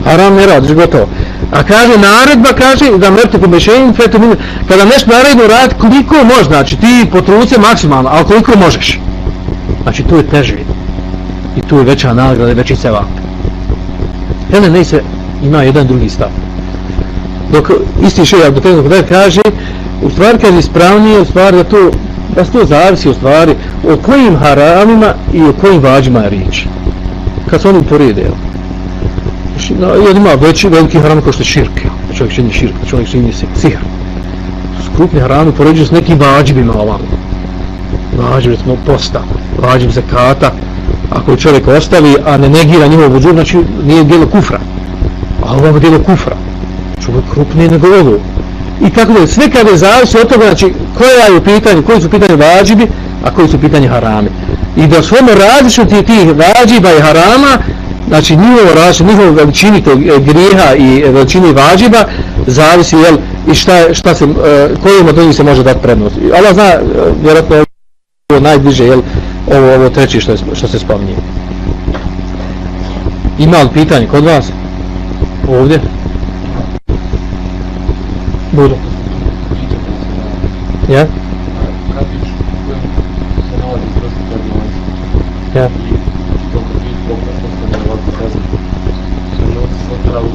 S2: Haram ne radiš, gotovo. A kaže naredba, kaže da mrte po bešenju, fetu minu, kada nešto naredno radi, koliko možeš, znači ti potruce maksimalno, ali koliko možeš. Znači tu je teže. I tu je veća nagrada, veći sevap. Hele, ne se ima jedan drugi stav. Dok isti šeja dok jednog da kaže, u stvari kaže ispravnije, u stvari da to, da to zavisi u stvari o kojim haramima i o kojim vađima je riječ. Kad se oni porede, znači, na, jedan ima veći, veliki haram kao što je širk, ja. čovjek čini širk, čovjek čini sihr. To haram upoređuju s nekim vađibima ovamo. Vađib, recimo, posta, vađib zakata, ako čovjek ostavi, a ne negira njihov vođu, znači nije djelo kufra. A ovo je djelo kufra. Čovjek krupnije nego ovo. I tako da je, sve kada je zavisno od toga, znači, koja je pitanje, koji su pitanje vađibi, a koji su pitanje harami. I da svojmo različiti tih vađiba i harama, znači njihovo različite, njihovo veličini tog e, grijeha i e, veličini vađiba zavisi jel, i šta, šta se, e, uh, kojom od njih se može dati prednost. Allah zna, vjerojatno je ovo najbliže, jel, ovo, ovo treći što, je, što se spominje. Ima li pitanje kod vas? Ovdje? Budu. Ja? Ja.
S3: i toliko ti pokaz postane ovako kazan. Novci se otvara u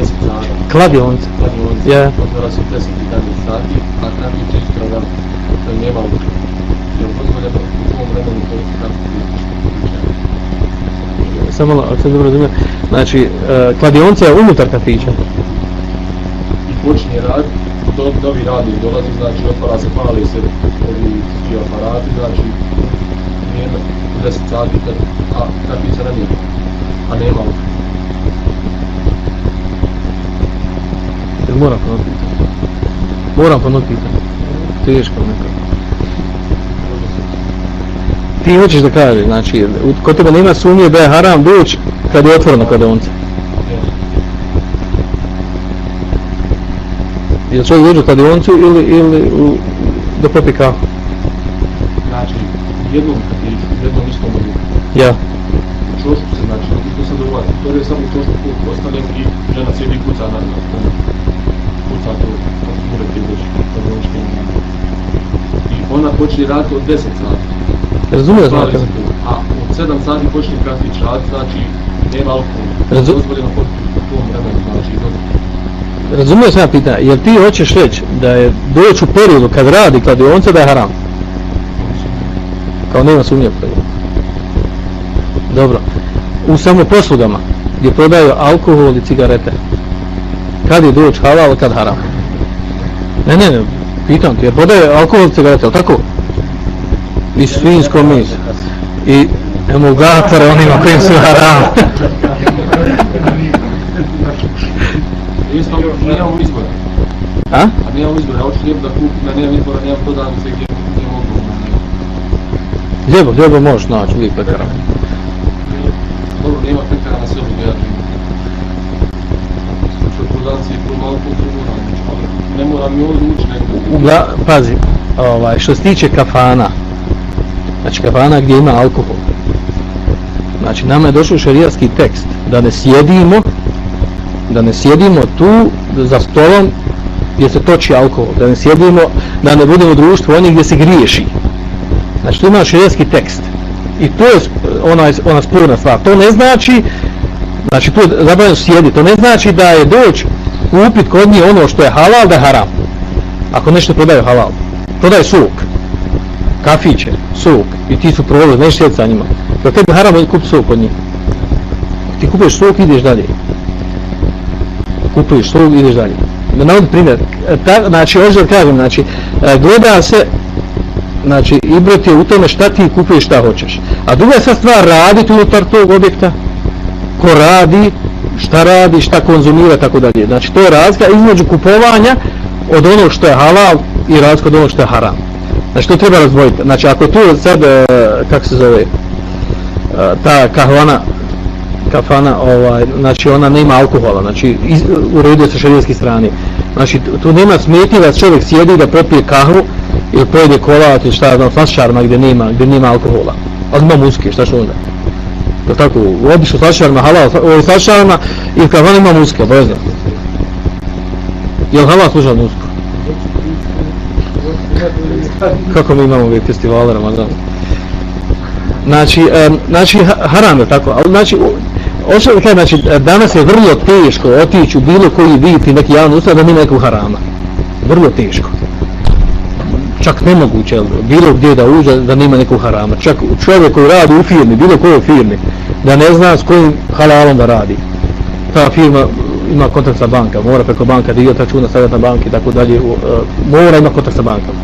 S3: 10 sati.
S2: Kladionce.
S3: Kladionce.
S2: Ja.
S3: Otvara se u 10 i 11 sati, a kafi će isprava da nema u Jer u tom vremenu to je
S2: Samo malo, ako sam dobro razumijem. Znači, uh, kladionce je unutar kafića.
S3: i počinje rad, do, novi radnik dolazi, znači otvara se, pali se ovi svi aparati, znači u 10 sati, kad, a kafića ne nema, a nema alkohola.
S2: Jel moram ponovno pitati? Moram ponovno pitati. Teško nekako. Ti hoćeš da kažeš, znači, kod tebe nema sumnje da je haram doći kad je otvoreno kladionce. Jel čovjek dođe u kladioncu ili, ili u, da popi kafu?
S3: Znači, jednom kafiću, u jednom istom obliku.
S2: Ja.
S3: U čošku se, znači, to sad uvati, to je samo u čošku ostavljen i žena sjedi i kuca na na stolu. Kuca to, to ureti već, to je već I ona počne raditi od 10 sati.
S2: Razumio znači.
S3: A od 7 sati počne kafić raditi, znači, nema alkohola.
S2: Razum-
S3: Dozvoljeno pod u tom vremenu, znači.
S2: Razumio sam ja pitanje, jel ti hoćeš reći da je doći u periodu kad radi kladionca da je haram? Kao nema sumnje u to. Dobro. U samoposlugama gdje prodaju alkohol i cigarete. Kad je doći halal, kad haram? Ne, ne, ne, pitam ti, jer prodaju alkohol i cigarete, ali tako? I svinsko meso. I emulgatore onima kojim su haram.
S3: Isto, nemamo izbora.
S2: A?
S3: A nemamo izbora, ja hoću lijep da kupim, ja nemam izbora, nemam prodavnice gdje gdje mogu.
S2: Ljebo, ljebo možeš naći, uvijek pekara.
S3: Dobro, nema pekara na selu gdje ja to ali ne moram i ovdje ući.
S2: Ugla, pazi, ovaj, što se tiče kafana, znači kafana gdje ima alkohol, znači nama je došao šerijatski tekst da ne sjedimo, da ne sjedimo tu za stolom gdje se toči alkohol, da ne sjedimo, da ne budemo u društvu onih gdje se griješi. Znači tu ima šerijatski tekst. I to je ona, ona sporna stvar. To ne znači, znači tu je zabavljeno sjedi, to ne znači da je doći kupit kod nje ono što je halal da je haram ako nešto prodaju halal, prodaju sok, kafiće, sok, i ti su prolaz, neš sjeti sa njima. Da tebi haram, kupi sok od njih. Ti kupuješ sok i ideš dalje. Kupuješ sok i ideš dalje. Da navodim primjer, e, ta, znači, hoću da kažem, znači, e, gleda se, znači, ibret je u tome šta ti kupuješ, šta hoćeš. A druga je sad stvar raditi unutar tog objekta, ko radi, šta radi, šta konzumira, tako dalje. Znači, to je razlika između kupovanja od onog što je halal i razlika od onog što je haram. Znači, to treba razvojiti. Znači, ako tu sad, e, kako se zove, e, ta kahvana, kafana, ovaj, znači ona nema alkohola, znači iz, u redu je sa šarijetske strane. Znači tu- nema smetnje da čovjek sjedi da popije kahvu ili pojede kolač ili šta ja znam, flašarma gdje nema, gdje nema alkohola. Ali ima muske, šta što onda? Da tako, u obično flašarma, halal, u ovaj flašarma ili kafana ima muske, obavezno. Pa Jel halal služa musku? Kako mi imamo uvijek festivale Ramazan? Znači, um, znači haram je tako, ali znači, Ošao kaže, znači, danas je vrlo teško otići u bilo koji vid i neki javni ustav da mi nekog harama. Vrlo teško. Čak nemoguće, bilo gdje da uđe da nema nekog harama. Čak čovjek koji radi u firmi, bilo kojoj firmi, da ne zna s kojim halalom da radi. Ta firma ima kontakt sa banka, mora preko banka dio računa stavljati na banki i tako dalje, u, e, mora ima kontakt sa bankama.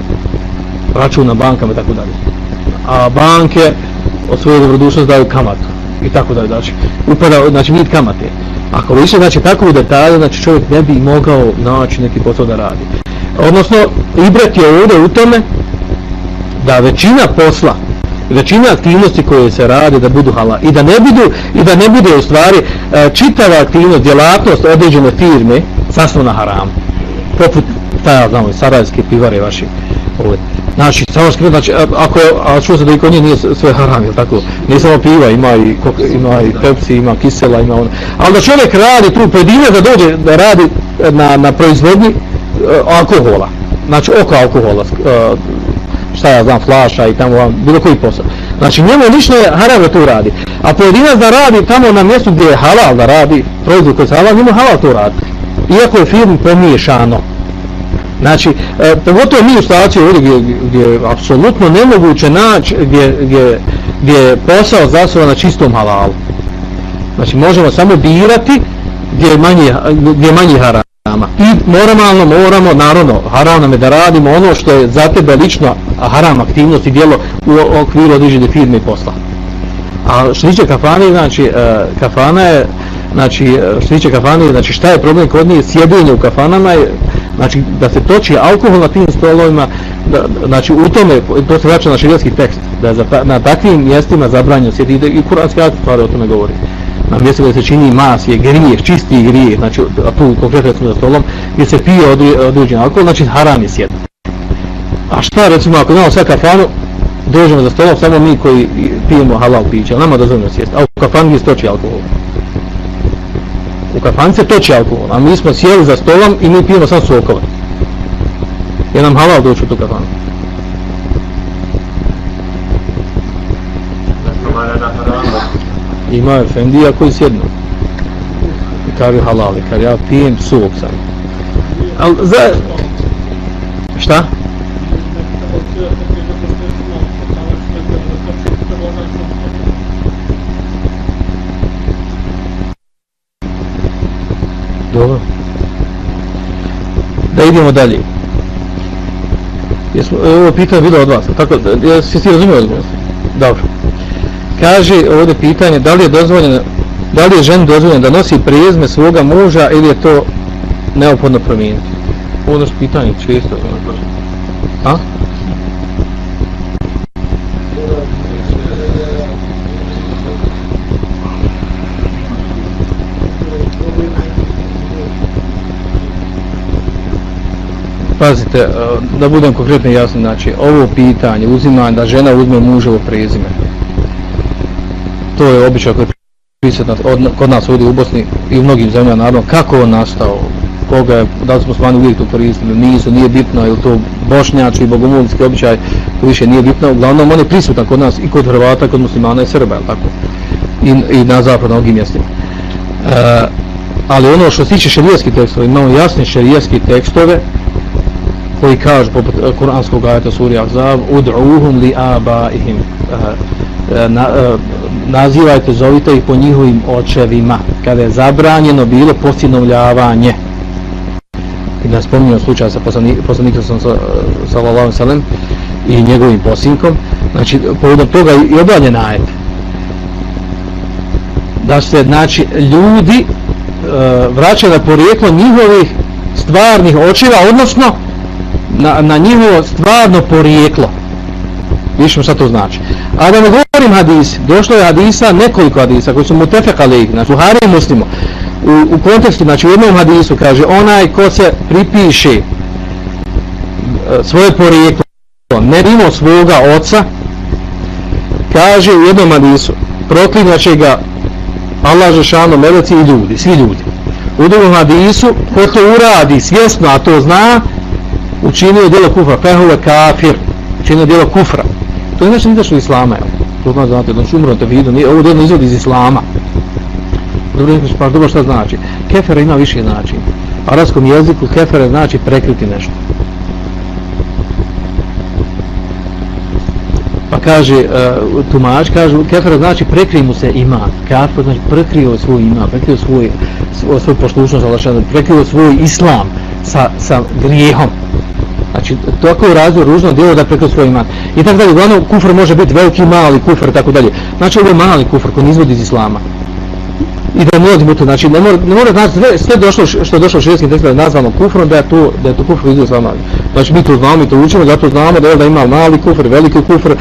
S2: Račun na bankama i tako dalje. A banke od svoje dobrodušnosti daju kamatu i tako dalje, znači upada, znači vid kamate. Ako više, znači tako u detalje, znači čovjek ne bi mogao naći neki posao da radi. Odnosno, ibret je ovdje u tome da većina posla, većina aktivnosti koje se rade da budu halal i da ne budu i da ne bude u stvari e, čitava aktivnost, djelatnost određene firme sasno na haram. Poput ta ja znam, sarajevske pivare vaši. Ovaj. Znači, samo skrit, znači, ako je, a čuo se da i kod nje nije sve haram, jel tako? Nije samo piva, ima i, kok, ima i Pepsi, ima kisela, ima ono. Ali da čovjek radi tu, pojedinac da dođe da radi e, na, na proizvodnji e, alkohola, znači oko alkohola, e, šta ja znam, flaša i tamo, bilo koji posao. Znači njemu lično je haram da to radi. A pojedinac da radi tamo na mjestu gdje je halal da radi, proizvod koji se halal, njemu halal to radi. Iako je firmi pomiješano. Znači, e, pogotovo mi u situaciji ovdje gdje, gdje je apsolutno nemoguće naći gdje, gdje, gdje je posao zasnovan na čistom halalu. Znači, možemo samo birati gdje je manji, gdje je manji harama. I normalno moramo, naravno, haram nam je da radimo ono što je za tebe lično haram aktivnost i djelo u okviru određene firme i posla. A što tiče kafane, znači, e, kafana je, znači, e, što tiče kafane, znači, šta je problem kod njih, sjedinje u kafanama je, znači, da se toči alkohol na tim stolovima, da, znači, u tome, to se vraća na širijalski tekst, da je za, na takvim mjestima zabranjeno sjedi, i kuranski stvari o tome govori. Na mjestu gdje se čini mas je grijeh, čisti grijeh, znači, a tu konkretno smo za stolom, gdje se pije određen alkohol, znači, haram je sjedi. A šta, recimo, ako imamo sve kafanu, dođemo za stolom, samo mi koji pijemo halal piće, nama dozvoljeno sjesti, a u kafanu gdje stoči toči alkohol. U kafanu se toči alkohol, a mi smo sjeli za stolom i mi pijemo samo sokove. Je nam halal doći u tu kafanu. Ima efendija koji sjednu. I kaže halal, kaže ja pijem sok sam. Al za... Šta? Dobro. Da idemo dalje. Jesmo, e, ovo pitanje bilo od vas, tako da, jesi ti razumio odgovor? Dobro. Kaže ovdje pitanje, da li je dozvoljeno, da li je žen dozvoljeno da nosi prijezme svoga muža ili je to neophodno promijeniti? Ovo je pitanje često. A? Pazite, e, da budem konkretno jasno, znači, ovo pitanje uzima da žena uzme muževo prezime. To je običaj koji je prisjetno kod nas ovdje u Bosni i u mnogim zemljama, naravno, kako on nastao, koga je, da li smo smani uvijek to koristili, nisu, nije bitno, je to bošnjački, bogomolski običaj, to više nije bitno, uglavnom on je prisutan kod nas i kod Hrvata, kod muslimana i Srba, je tako? I, i na zapravo na mnogim mjestima. E, ali ono što se tiče šarijaskih tekstova, imamo jasne šarijaske tekstove, koji kaže poput eh, kuranskog ajeta suri Ahzab ud'uhum li abaihim. Eh, eh, na, nazivajte, zovite ih po njihovim očevima kada je zabranjeno bilo posinovljavanje i da spominjamo slučaj sa poslanikom sa, sallallahu sallam i njegovim posinkom. Znači povodom toga i obavljen ajet. Da se znači ljudi e, vraćaju na porijeklo njihovih stvarnih očeva odnosno na, na njihovo stvarno porijeklo. Višemo šta to znači. A da ne govorim hadis, došlo je hadisa, nekoliko hadisa koji su mu tefekali, znači Buhari i muslimo. U, u kontekstu, znači u jednom hadisu kaže onaj ko se pripiše e, svoje porijeklo, ne imao svoga oca, kaže u jednom hadisu, proklinjaće ga Allah Žešano, meleci i ljudi, svi ljudi. U drugom hadisu, ko to uradi svjesno, a to zna, učinio djelo kufra, fehove kafir, učinio djelo kufra. To je znači izašlo iz islama, jel? To znači, znate, znači umro te vidu, nije, ovo djelo izvodi iz islama. Dobro, rekli pa dobro šta znači? Kefere ima više znači. U arabskom jeziku kefere znači prekriti nešto. Pa kaže, uh, tumač kaže, kefere znači prekri mu se iman. Kafir znači prekrio svoj iman, prekrio svoj, svoj, svoj poslušnost, prekrio svoj islam sa, sa grijehom. Znači, tako je razvoj ružno djelo da preko svoj iman. I tako dalje, uglavnom, kufr može biti veliki, mali kufr, tako dalje. Znači, ovo je mali kufr koji izvodi iz islama. I da ne odimo to, znači, ne mora, ne mora znači, sve, sve došlo, što je došlo u širijskim tekstima nazvano kufrom, da je to, da je to kufr iz islama. Znači, mi to znamo, mi to učimo, zato znamo da je da ima mali kufr, veliki kufr,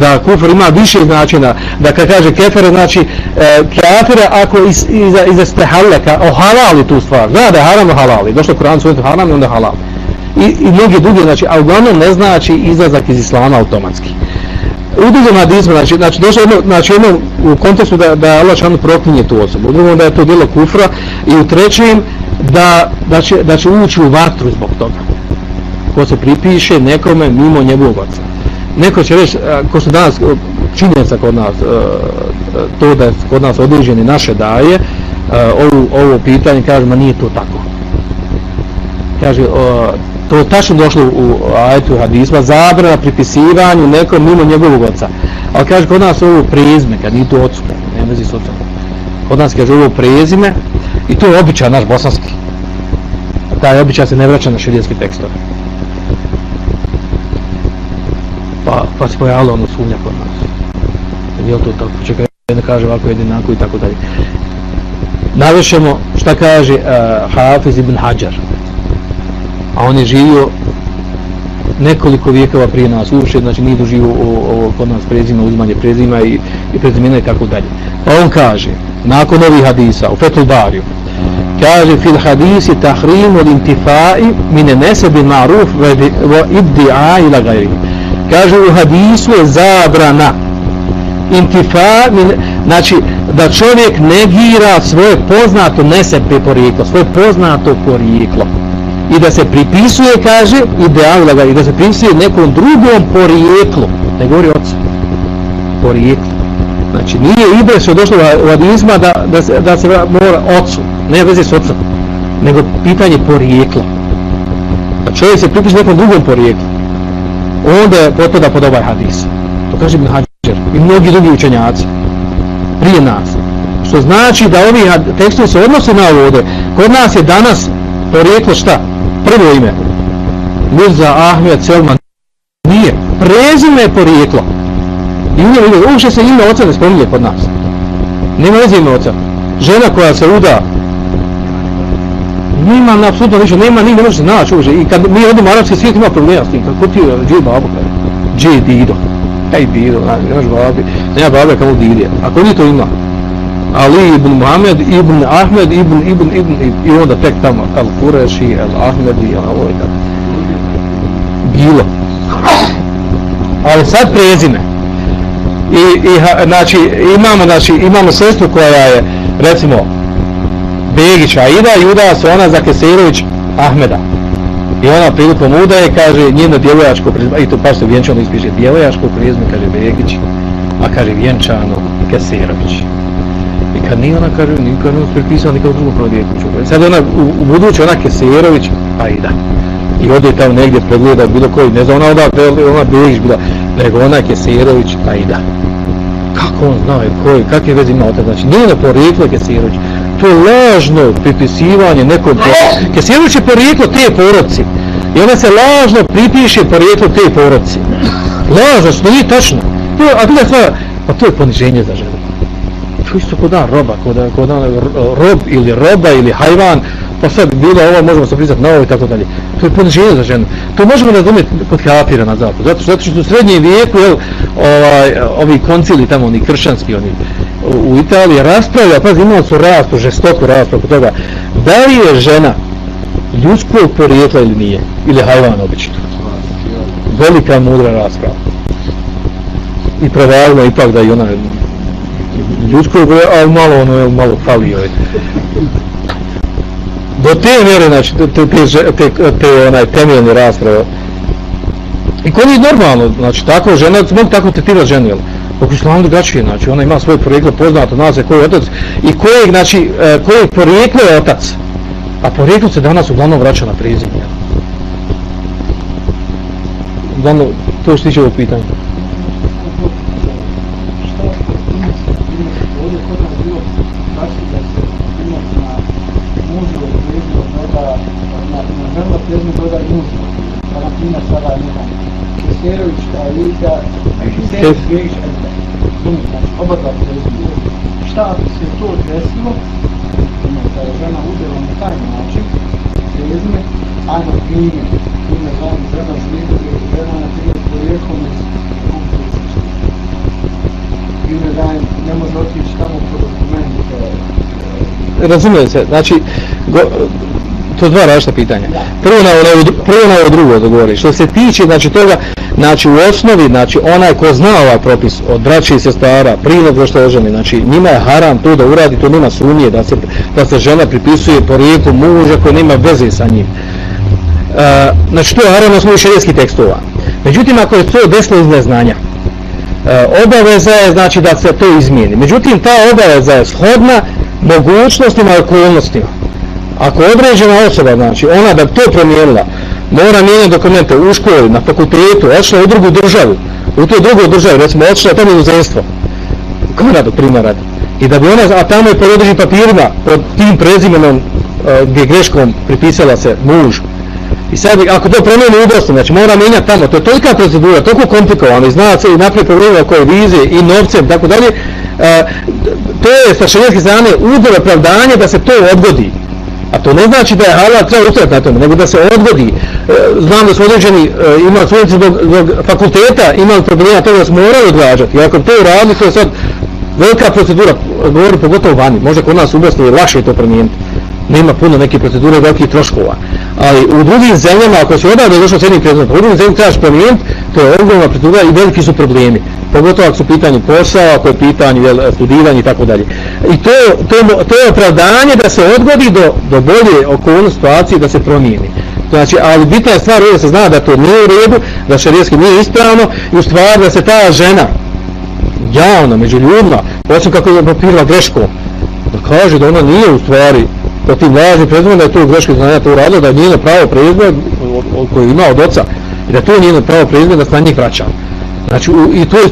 S2: da kufr ima više značina, da kad kaže kefere, znači, e, kafira ako iz, iza, iza stehalle, ka, ohalali tu stvar, zna da je haram, ohalali, došlo Kur'an, su haram, onda halal i, i mnogi drugi, znači, a uglavnom ne znači izlazak iz islama automatski. U drugom hadismu, znači, znači, došlo jedno, znači, jedno u kontekstu da, da Allah čanu proklinje tu osobu, u drugom da je to djelo kufra i u trećem da, da, će, da će ući u vatru zbog toga. Ko se pripiše nekome mimo njegovog oca. Neko će reći, ko što danas činjenica kod nas, e, e, to da je kod nas određeni naše daje, e, ovo, ovo pitanje, kaže, ma nije to tako. Kaže, o, to je tačno došlo u ajetu hadisma, zabrana pripisivanju nekom mimo njegovog oca. Ali kaže, kod nas ovo prezime, kad nije to ocu, ne vezi s ocom. Kod nas kaže ovo prezime i to je običaj naš bosanski. Taj običaj se ne vraća na širijetski tekstove. pa, pa se pojavilo ono sumnja kod nas. Je to tako? Čekaj, ne kaže ovako jedinako i tako dalje. Navešemo šta kaže uh, Hafiz ibn Hajar. A on je živio nekoliko vijekova prije nas. Uopšte, znači nije doživio ovo kod nas prezima, uzmanje prezima i, i prezimena i tako dalje. Pa on kaže, nakon ovih hadisa, u Fetul Bariju, kaže fil hadisi tahrimu l'intifai mine nesebi ma'ruf wa iddi'a ila gajri. Kaže u hadisu je zabrana intifa znači da čovjek negira svoje poznato nesepe porijeklo svoje poznato porijeklo i da se pripisuje kaže ideal da i da se pripisuje nekom drugom porijeklu ne govori oca Porijeklu. znači nije ide što došlo u adizma da, da, se, da se mora ocu ne veze s ocom nego pitanje porijekla da čovjek se pripisuje nekom drugom porijeklu onda potpada pod ovaj hadis. To kaže Ibn Hajar i mnogi drugi učenjaci prije nas. Što znači da ovi tekstovi se odnose na ovode. Kod nas je danas porijeklo šta? Prvo ime. Mirza Ahmed Selman. Nije. Prezime je porijeklo. I ime, uopšte se ime oca ne spominje kod nas. Nema veze ime oca. Žena koja se uda Nima na apsolutno više, nema ni ne može se naći uopće. I kad mi odemo arapski svijet ima problema s tim. Kako ti je džil babo kaj? Džije dido. Ej dido, ne nemaš babi. Nema babe kao didije. Ako ni to ima. Ali ibn Muhammed, ibn Ahmed, ibn, ibn, ibn, ibn, i onda tek tamo, al Kureši, al Ahmedi, al ovo i tako. Bilo. Ali sad prezime. I, i, znači, imamo, znači, imamo sestru koja je, recimo, Begić Aida i uda se ona za Keserović Ahmeda. I ona prilikom udaje kaže njeno djevojačko prezime, i to pa se vjenčano ispiše, djevojačko prezime, kaže Begić, a kaže vjenčano Keserović. Kad nije ona kaže, nikad kaže, uspije pisati nikad drugo prodjeviću. E, sad ona, u, u budući ona Keserović pa I ode tamo negdje pregleda bilo koji, ne znam ona odakle, ona Bilić bila, nego ona Keserović pa da. Kako on zna, koji, kakve veze ima otak, znači nije na porijeklo Keserović, to je lažno pripisivanje nekom porodci. Kesirović je porijeklo te porodci. I ona se lažno pripiše porijeklo te porodci. Lažno, znači, što nije tačno. To, a druga stvar, pa to je poniženje za ženu. To isto dan roba, kod, ko dan rob ili roba ili hajvan, pa sad bilo ovo možemo se priznat na ovo i tako dalje. To je poniženje za ženu. To možemo razumjeti kod kafira na zapadu. Zato što, zato što u srednjem vijeku, jel, ovaj, ovi koncili tamo, oni kršćanski, oni u Italiji raspravlja, pa imali su rastu, žestoku raspravu toga, da li je žena ljudskog porijekla ili nije, ili hajvan obično. Velika mudra rasprava. I prevažno ipak da i ona ljudskog, ali malo ono je malo fali ovaj. Do te mjere, znači, te, te, te, te, te onaj temeljne rasprave. I kod je normalno, znači, tako žena, mogu tako tretirati ženu, jel? Dok islam drugačije, znači ona ima svoje porijeklo poznato, zna se koji je otac i kojeg, znači, e, kojeg porijeklo je otac. A porijeklo se danas uglavnom vraća na prezimlje. Uglavnom, to što tiče ovo pitanje.
S4: Keserović, Alika, Keserović, oba dva prezime. Šta se to desilo, da je žena udjela na taj način, prezime, ajmo primjer, primjer za ovom žena žena žena na primjer porijekom iz primjer da ne može otići tamo po dokumentu
S2: razumijem se, znači, go, to dva različita pitanja. Prvo na ovo, prvo na ovo drugo da govori. Što se tiče, znači, toga, znači u osnovi, znači onaj ko zna ovaj propis od braća i sestara, prije nego što oženi, znači njima je haram to da uradi, to nema sumnije da se, da se žena pripisuje po rijeku muža koji nema veze sa njim. E, znači to je haram na osnovi tekstova. Međutim, ako je to desno iz neznanja, E, obaveza je znači da se to izmijeni. Međutim, ta obaveza je shodna mogućnostima i okolnostima. Ako određena osoba, znači ona da to promijenila, mora mijenjati dokumente u školi, na fakultetu, odšla u drugu državu, u toj drugoj državi, recimo odšla tamo u zemstvo, Kanadu primjer i da bi ona, a tamo je po određenim papirima, pod tim prezimenom eh, gdje greškom pripisala se muž, I sad, ako to promijeni u znači mora mijenjati tamo, to je tolika procedura, toliko komplikovano, i zna se i naprijed problema oko vize i novcem, tako dalje, e, to je sa šarijetske strane udjel opravdanje da se to odgodi. A to ne znači da je halal treba ustrati na tome, nego da se odgodi. E, znam da su određeni, e, imali studenti zbog, zbog fakulteta, imali problema toga da smo morali odgađati. I ako to uradili, to je sad velika procedura, govorim pogotovo vani, može kod nas u Bosni lakše to promijeniti nema puno neke procedure velikih troškova. Ali u drugim zemljama, ako se odavde došao s jednim prezidentom, u drugim zemljama trebaš promijeniti, to je ogromna procedura i veliki su problemi. Pogotovo ako su pitanje posao, ako je pitanje jel, studiranje i tako dalje. I to, to, to je opravdanje da se odgodi do, do bolje okolne situacije da se promijeni. Znači, ali bitna je stvar da se zna da to nije u redu, da šarijeski nije ispravno i u stvari da se ta žena javno, među ljudima, osim kako je papirila greškom, da kaže da ona nije u stvari po tim lažnim prezimom da je to greške znanja to uradilo, da je njeno pravo prezime koje ima od oca i da to je njeno pravo prezime da se na njih vraća. Znači, u, i to je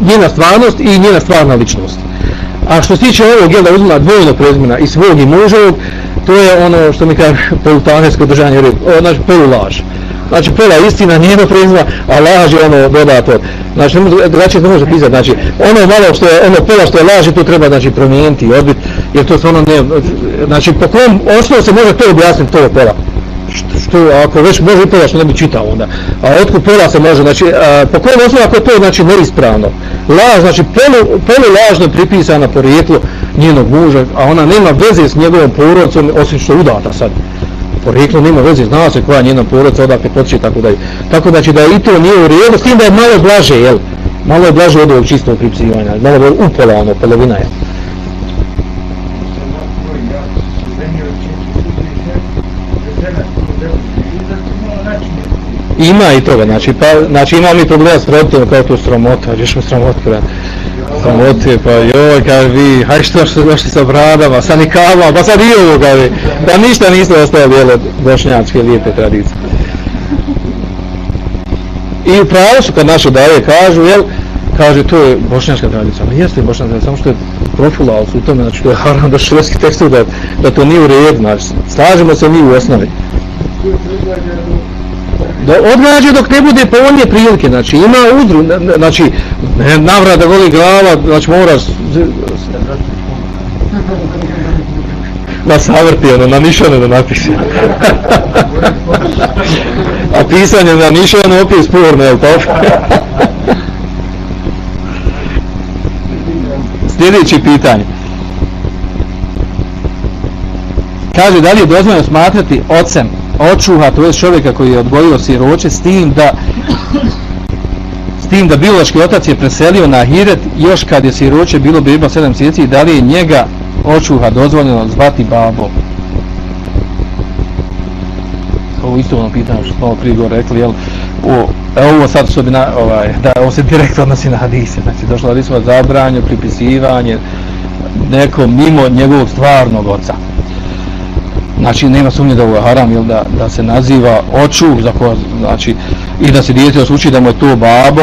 S2: njena stvarnost i njena stvarna ličnost. A što se tiče ovog, jel da uzima dvojno prezimena i svog i muževog, to je ono što mi kaže polutanesko držanje, znači polu laž znači pola istina, njeno prezima, a laž je ono dodato. Znači, drugačije ne može pisati, znači, ono malo što je, ono pola što je laž, to treba, znači, promijeniti i odbiti, jer to stvarno ne, znači, po kom osnovu se može to objasniti, to je pola. Što, što, ako već može i pola, što ne bi čitao onda. A otkud pola se može, znači, a, po kom osnovu ako je to, znači, neispravno. Laž, znači, polu, polu lažno pripisana porijeklo njenog muža, a ona nema veze s njegovom porodcom, osim što udata sad poreklo nema veze, zna se koja njena porodca, odakle potiče tako da je. Tako da će da i to nije u redu, s tim da je malo blaže, jel? Malo je blaže od ovog čistog pripisivanja, malo je upola, ono, polovina je. Ima i toga, znači, pa, znači ima mi problema s roditeljima, kao to sramota, gdje smo sramota, brate. Samote, pa joj, kaže vi, haj što što došli sa bradama, sa nikama, pa sad i ovo, kaže, da ništa niste ostavili, jel, bošnjačke lijepe tradicije. I upravo su kad naše daje kažu, jel, kaže, to je bošnjačka tradicija, ali jeste bošnjačka tradicija, samo što je profila u tome, znači, to je haram da šredski tekstu, da, da to nije u redu, znači, slažemo se mi u osnovi da odgađa dok ne bude povoljnije prilike, znači ima udru, znači navrat da voli glava, znači mora na savrti, ono, na nišane da napiše. A pisanje na nišane opet sporno, jel li to? Sljedeće pitanje. Kaže, da li je dozvoljeno smatrati ocem očuha, to je čovjeka koji je odgojio siroće s tim da s tim da biološki otac je preselio na Hiret još kad je siroće bilo beba 7 mjeseci da li je njega očuha dozvoljeno zvati babo? Ovo isto ono pitanje što smo prije gore rekli jel, o, ovo sad što bi na, ovaj, da ovo se direktno odnosi na hadise. Znači došlo da li smo pripisivanje nekom mimo njegovog stvarnog oca znači nema sumnje da ovo je haram ili da, da se naziva oču za ko, znači i da se dijete osuči da mu je to babo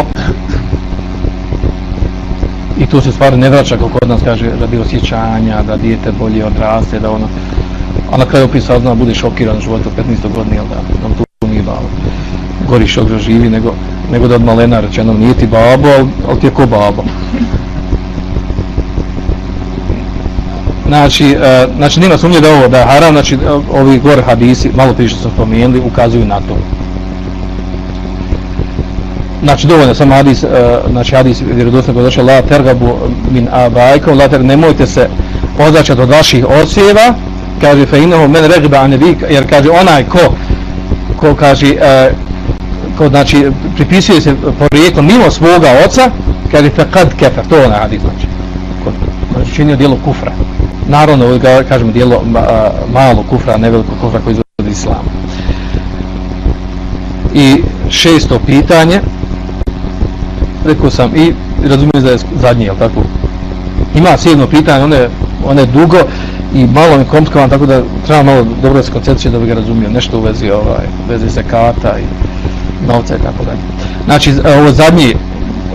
S2: i to se stvari ne vraća kako kod nas kaže da bilo sjećanja, da dijete bolje odraste da ono a na kraju opet sazna bude šokiran u životu 15. godina ili da nam to nije babo gori šok da živi nego, nego da od malena rečeno nije ti babo ali, ali ti je ko babo znači, e, znači nema sumnje da ovo da je haram, znači e, ovi gore hadisi, malo prije što smo spomenuli, ukazuju na to. Znači dovoljno sam hadis, e, znači hadis vjerodostojno koji došao la tergabu min abajkom, la ter, nemojte se označati od vaših osjeva, kaže fe inahu men regba anevik, jer kaže onaj ko, ko kaže, ko znači pripisuje se porijeklom mimo svoga oca, kaže fe kad kefer, to onaj hadis znači, ko, znači činio dijelo kufra naravno ovo ga kažemo dijelo malo kufra, ne veliko kufra koji izvodi islam. I šesto pitanje, rekao sam i razumijem da je zadnje, jel tako? Ima sjedno pitanje, one, one dugo i malo mi komplikovan, tako da treba malo dobro se koncentrati da bi ga razumio, nešto u vezi, ovaj, u vezi zekata i novca i tako dalje. Znači, e, ovo zadnji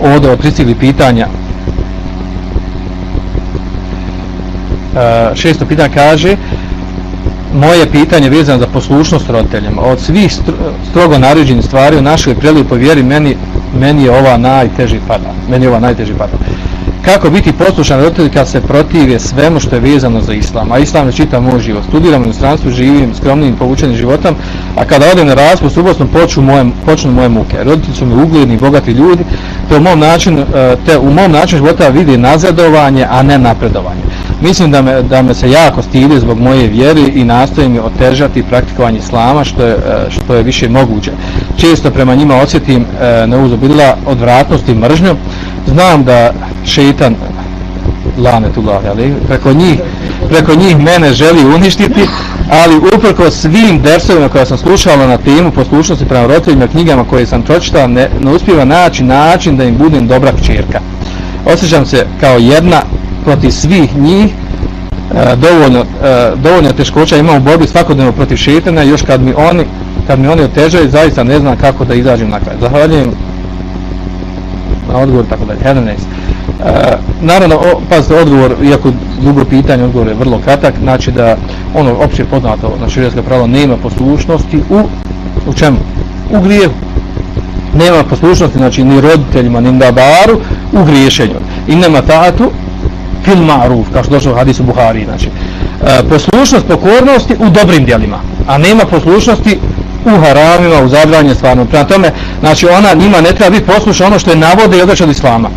S2: ovdje od pristigli pitanja, Eh, šesto pitanje kaže moje pitanje vezano za poslušnost roditeljima od svih strogo naređenih stvari u našoj prelijepoj vjeri meni, meni je ova najteži pada meni je ova najteži pada. Kako biti poslušan roditelj kad se protive svemu što je vezano za islam? A islam je čitav moj život. Studiram u inostranstvu, živim skromnim povučenim životom a kada odem na raspust subostnom počnu moje, počnu moje muke. Roditelji su mi ugledni, bogati ljudi te u mom načinu, eh, te u mom načinu života vidi nazadovanje a ne napredovanje mislim da me, da me se jako stidi zbog moje vjere i nastojim mi otežati praktikovanje islama što je, e, što je više moguće. Često prema njima osjetim e, neuzobila odvratnost i mržnju. Znam da šeitan lanetullah, ali preko njih, preko njih mene želi uništiti, ali uprko svim dersovima koje sam slušala na temu poslušnosti prema roditeljima knjigama koje sam pročitala, ne, ne uspiva naći način da im budem dobra kćerka. Osjećam se kao jedna protiv svih njih e, dovoljno, e, dovoljno teškoća imam u borbi svakodnevno protiv šetana još kad mi oni kad mi oni otežaju zaista ne znam kako da izađem na kraj. Zahvaljujem. Na odgovor tako dalje. Hernes e, naravno o, pazite odgovor iako dugo pitanje odgovor je vrlo kratak znači da ono opće poznato na širijska pravo nema poslušnosti u u čemu? u grijehu. Nema poslušnosti znači ni roditeljima ni babaru u griješenju. I nema tatu fil ma'ruf, kao što došlo u hadisu Buhari, znači, e, poslušnost pokornosti u dobrim djelima, a nema poslušnosti u haramima, u zabranje stvarno. Prema tome, znači, ona njima ne treba biti poslušna ono što je navode i odreće od islama.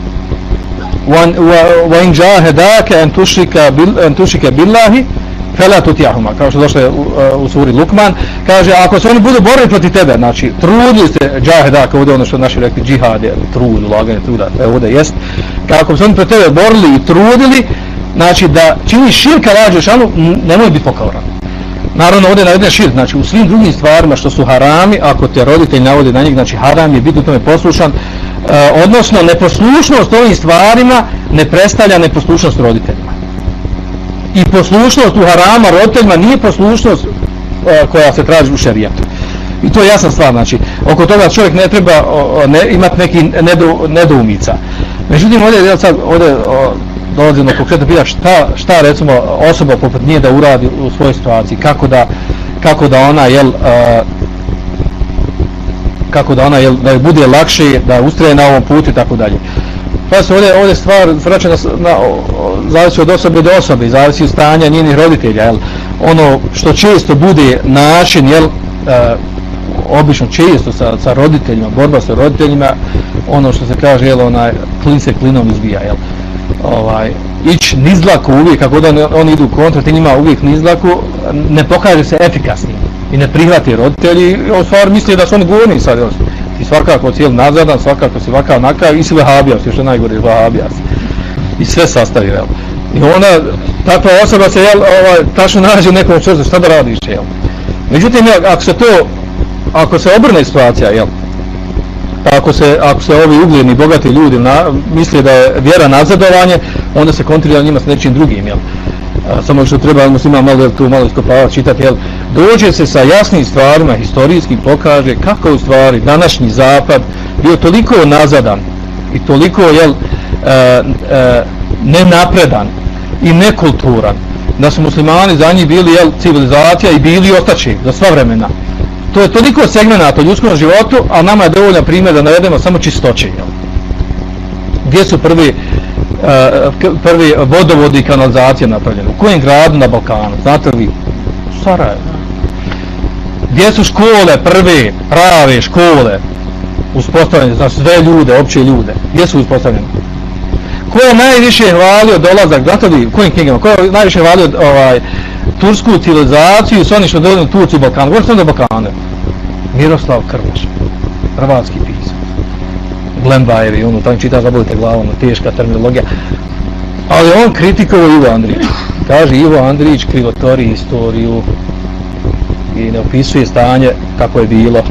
S2: Wa in أَنْ an بِاللَّهِ fela tutjahuma, kao što došlo u, u suri Lukman kaže ako se oni budu borili protiv tebe znači trudili se džaheda ovdje ono što naši rekli džihad je trud ulaganje truda evo ovdje jest kako se oni protiv tebe borili i trudili znači da čini širka rađe šanu nemoj biti pokoran naravno ovdje navedene šir znači u svim drugim stvarima što su harami ako te roditelj navode na njih znači haram je biti u tome poslušan e, odnosno neposlušnost ovim stvarima ne predstavlja neposlušnost roditelja i poslušnost u harama roditeljima nije poslušnost e, koja se traži u šerijatu. I to je jasna stvar, znači, oko toga čovjek ne treba o, ne, imati neki nedo, nedoumica. Međutim, ovdje, ja sad, ovdje o, dolazi na konkretno pita šta, šta recimo osoba poput nije da uradi u svojoj situaciji, kako da, kako da ona, jel, uh, kako da ona, jel, da joj bude lakše, da ustraje na ovom putu i tako dalje. Pa se ovdje, ovdje stvar vraća na, na, zavisi od osobe do osobe, zavisi od stanja njenih roditelja, jel? Ono što često bude način, jel, e, obično često sa, sa roditeljima, borba sa roditeljima, ono što se kaže, jel, onaj, klin se klinom izbija, jel? Ovaj, ić nizlaku uvijek, kako da oni idu kontra, ti njima uvijek nizlaku, ne pokaže se efikasnim i ne prihvati roditelji, on stvar misli da su oni govorni sad, jel? Ti svakako cijel nazadan, svakako si vakav nakav i si vehabijas, još je najgore vehabijas i sve sastavi, jel? I ona, takva osoba se, jel, ovaj, tačno nađe u nekom čvrstu, šta da radiš, jel? Međutim, jel, ako se to, ako se obrne situacija, jel? Pa ako se, ako se ovi ugledni, bogati ljudi na, misle da je vjera nazadovanje, onda se kontrira njima s nečim drugim, jel? A, samo što treba muslima malo jel, tu malo iskopavati, čitati, jel? Dođe se sa jasnim stvarima, historijskim, pokaže kako u stvari današnji zapad bio toliko nazadan i toliko, jel, e, e, nenapredan i nekulturan da su muslimani za njih bili jel, civilizacija i bili otači za sva vremena. To je toliko segmenata u ljudskom životu a nama je dovoljno primjer da navedemo samo čistoće jel? gdje su prvi uh, prvi vodovodi i kanalizacije napravljene? U kojem gradu na Balkanu? Znate li Sarajevo gdje su škole prve prave škole uspostavljene za sve ljude, opće ljude gdje su uspostavljene ko je najviše hvalio dolazak, znate li, kojim knjigama, ko je najviše hvalio ovaj, tursku civilizaciju s onim što dolazim Turci i Balkanu, govorim sam do Balkane. Miroslav Krvaš, hrvatski pisac. Glenbajevi, ono, tamo čita, zabudite glavom, ono, teška terminologija. Ali on kritikovao Ivo Andrić. Kaže, Ivo Andrić krivotori istoriju i ne opisuje stanje kako je bilo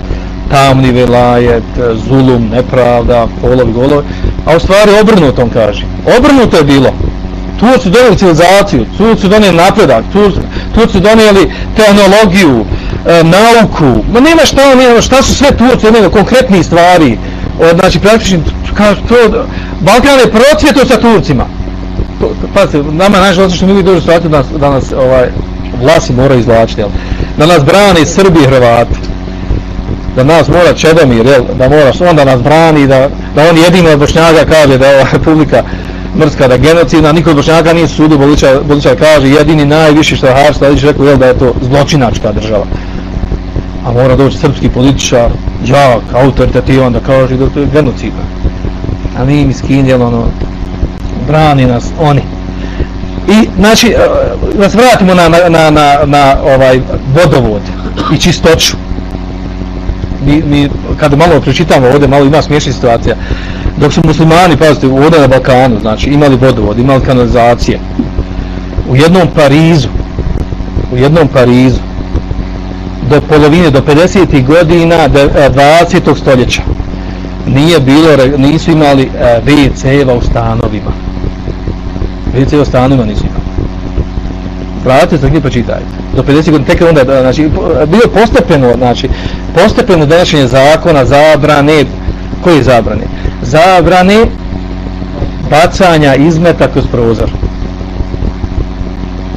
S2: tamni velajet, zulum, nepravda, polovi, golovi A u stvari obrnuto on kaže. Obrnuto je bilo. Turci su donijeli civilizaciju, Turci su donijeli napredak, Turci, Turci su donijeli tehnologiju, e, nauku. Ma nema šta, nema šta su sve Turci donijeli, konkretni stvari. o, znači, praktično, kaže, to, Balkan je procvjetio sa Turcima. Pazite, nama nažalost što mi uvijek dođu stvarati da nas, da nas ovaj, vlasi mora izvlačiti, jel? Da nas brani Srbi i Hrvati. Da nas mora Čedomir, jel? Da mora, on da nas brani, da, da on jedino od Bošnjaka kaže da je ova republika mrska, da genocidna, niko od Bošnjaka nije sudu, Boličar, Boličar kaže jedini najviši što je rekao, jel, da je to zločinačka država. A mora doći srpski političar, jak, autoritativan, da kaže da to je genocidna. A mi miskin, jel, ono, brani nas oni. I znači e, da se vratimo na, na, na, na, na ovaj vodovod i čistoću. Mi, mi kada malo pročitamo ovdje, malo ima smiješna situacija. Dok su muslimani, pazite, ovdje na Balkanu, znači imali vodovod, imali kanalizacije. U jednom Parizu, u jednom Parizu, do polovine, do 50. godina 20. E, stoljeća, nije bilo, nisu imali e, WC-eva u stanovima Vidite o stanima nisu. Vratite se knjih pročitajte. Do 50 godina, tek onda, znači, bilo postepeno, znači, postepeno donošenje zakona, zabrane, koji zabrane? Zabrane bacanja izmeta kroz prozor.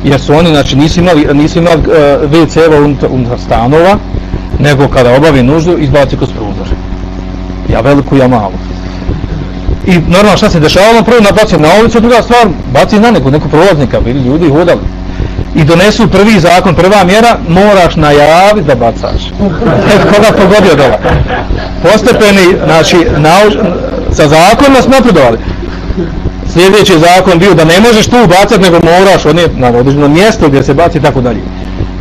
S2: Jer su oni, znači, nisu imali, nisu imali e, uh, WC-eva unutar, unutar stanova, nego kada obavi nuždu, izbaci kroz prozor. Ja veliku, ja malu. I normalno šta se dešavalo, prvo nabacio na ulicu, druga stvar, baci na neku, neku prolaznika, bili ljudi hodali. I donesu prvi zakon, prva mjera, moraš najaviti da bacaš. Eto, koga pogodio dola. Postepeni, znači, nauč, sa zakonom smo napredovali. Sljedeći zakon bio da ne možeš tu bacati, nego moraš odnijeti na određeno mjesto gdje se baci i tako dalje.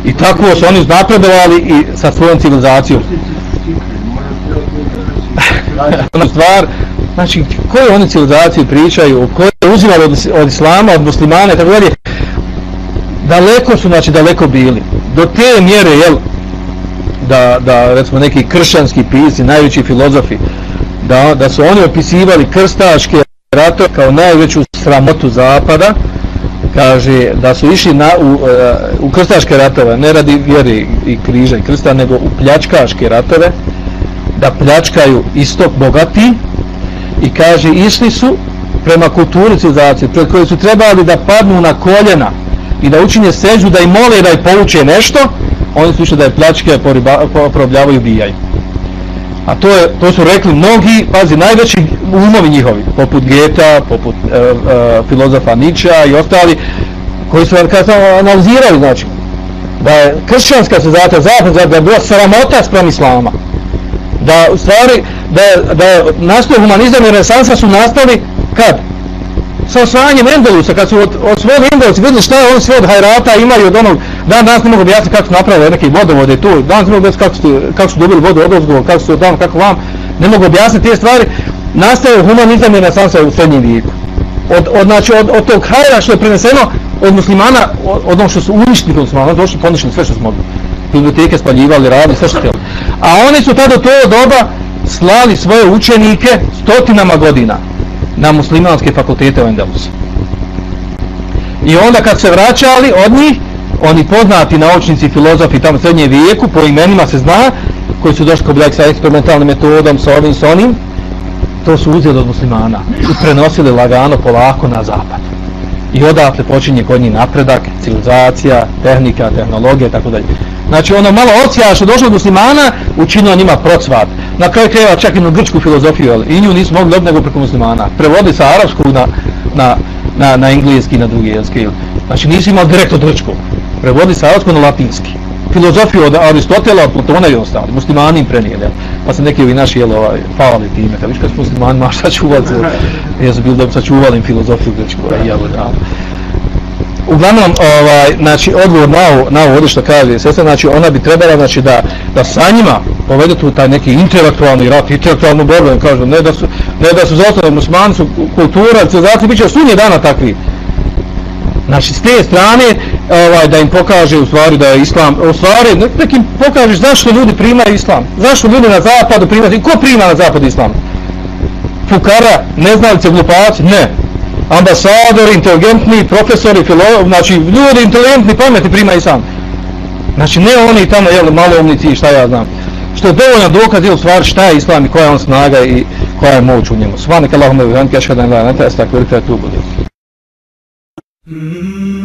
S2: I tako su oni napredovali i sa svojom civilizacijom. Ona stvar, znači koje oni civilizacije pričaju, koje uzimali od, od islama, od muslimana i tako dalje, daleko su, znači daleko bili. Do te mjere, jel, da, da recimo neki kršćanski pisci, najveći filozofi, da, da su oni opisivali krstaške ratove kao najveću sramotu zapada, kaže da su išli na, u, e, u krstaške ratove, ne radi vjeri i križa i krsta, nego u pljačkaške ratove, da pljačkaju istok bogati, i kaže išli su prema kulturi civilizacije pred koje su trebali da padnu na koljena i da učinje seđu da im mole da ih pouče nešto oni su išli da je plačke porobljavaju i ubijaju. A to, je, to su rekli mnogi pazi najveći umovi njihovi poput Geta, poput e, e, filozofa Nietzsche i ostali koji su analizirali znači da je kršćanska civilizacija zapad da je bila sramota sprem islama da u stvari da, da nastao humanizam i renesansa su nastali kad? sa osvajanjem Endelusa, kad su od, od svog Endelusa vidjeli šta je on sve od hajrata imaju od onog, dan danas ne mogu objasniti kako su napravili neke vodovode tu, danas ne mogu objasniti kako su, kako su dobili vodu od ozgova, kako su tamo, kako vam, ne mogu objasniti te stvari, nastaje humanizam i renesansa u srednjem vijeku. Od, od, znači, od, od tog hajra što je preneseno od muslimana, od, od onog što su uništili kod muslimana, došli poništili sve što smo mogli. Biblioteke spaljivali, radili, sve što htjeli. A oni su tada to doba slali svoje učenike stotinama godina na muslimanske fakultete u Endelusu. I onda kad se vraćali od njih, oni poznati naučnici, filozofi tamo u srednje vijeku, po imenima se zna, koji su došli kod sa eksperimentalnim metodom, sa ovim, sa onim, to su uzeli od muslimana i prenosili lagano polako na zapad. I odatle počinje kod njih napredak, civilizacija, tehnika, tehnologija i tako dalje. Znači ono malo ocija što došlo od muslimana učinilo njima procvat. Na kraju krajeva čak i na grčku filozofiju, ali i nju nisu mogli dobiti nego preko muslimana. Prevodi sa arapskog na, na, na, na engleski i na drugi jelski. Znači nisi imao direkt od grčkog. Prevodi sa arapskog na latinski. Filozofiju od Aristotela, od Platona i ostali. Muslimani im prenijeli. Pa se neki ovi naši jel, ovaj, falali time. Kad viš kad su muslimanima maš sačuvati. Jesu bili da bi sačuvali im filozofiju grčku. Jel, jel, jel uglavnom ovaj znači odgovor na ovo na ovo što kaže sestra znači ona bi trebala znači da da sa njima povede tu taj neki intelektualni rat intelektualnu borbu kažu ne da su ne da su zaostali muslimani su kultura civilizacija biće sunje dana takvi. Znači s te strane ovaj da im pokaže u stvari da je islam u stvari neki pokažeš zašto ljudi primaju islam zašto ljudi na zapadu primaju ko prima na zapadu islam? Fukara, neznalice, glupaci, ne. Ambasadori, inteligentni, profesori, filo, znači ljudi inteligentni, pametni prima sam. Znači ne oni tamo, jel, maloumnici, šta ja znam. Što je dovoljno dokaz, jel, stvar, šta je islam i koja je on snaga i koja je moć u njemu. Svane, kalahum, evanke, aškadan, la, nete, estak, velike, tu budu. Mm-hmm.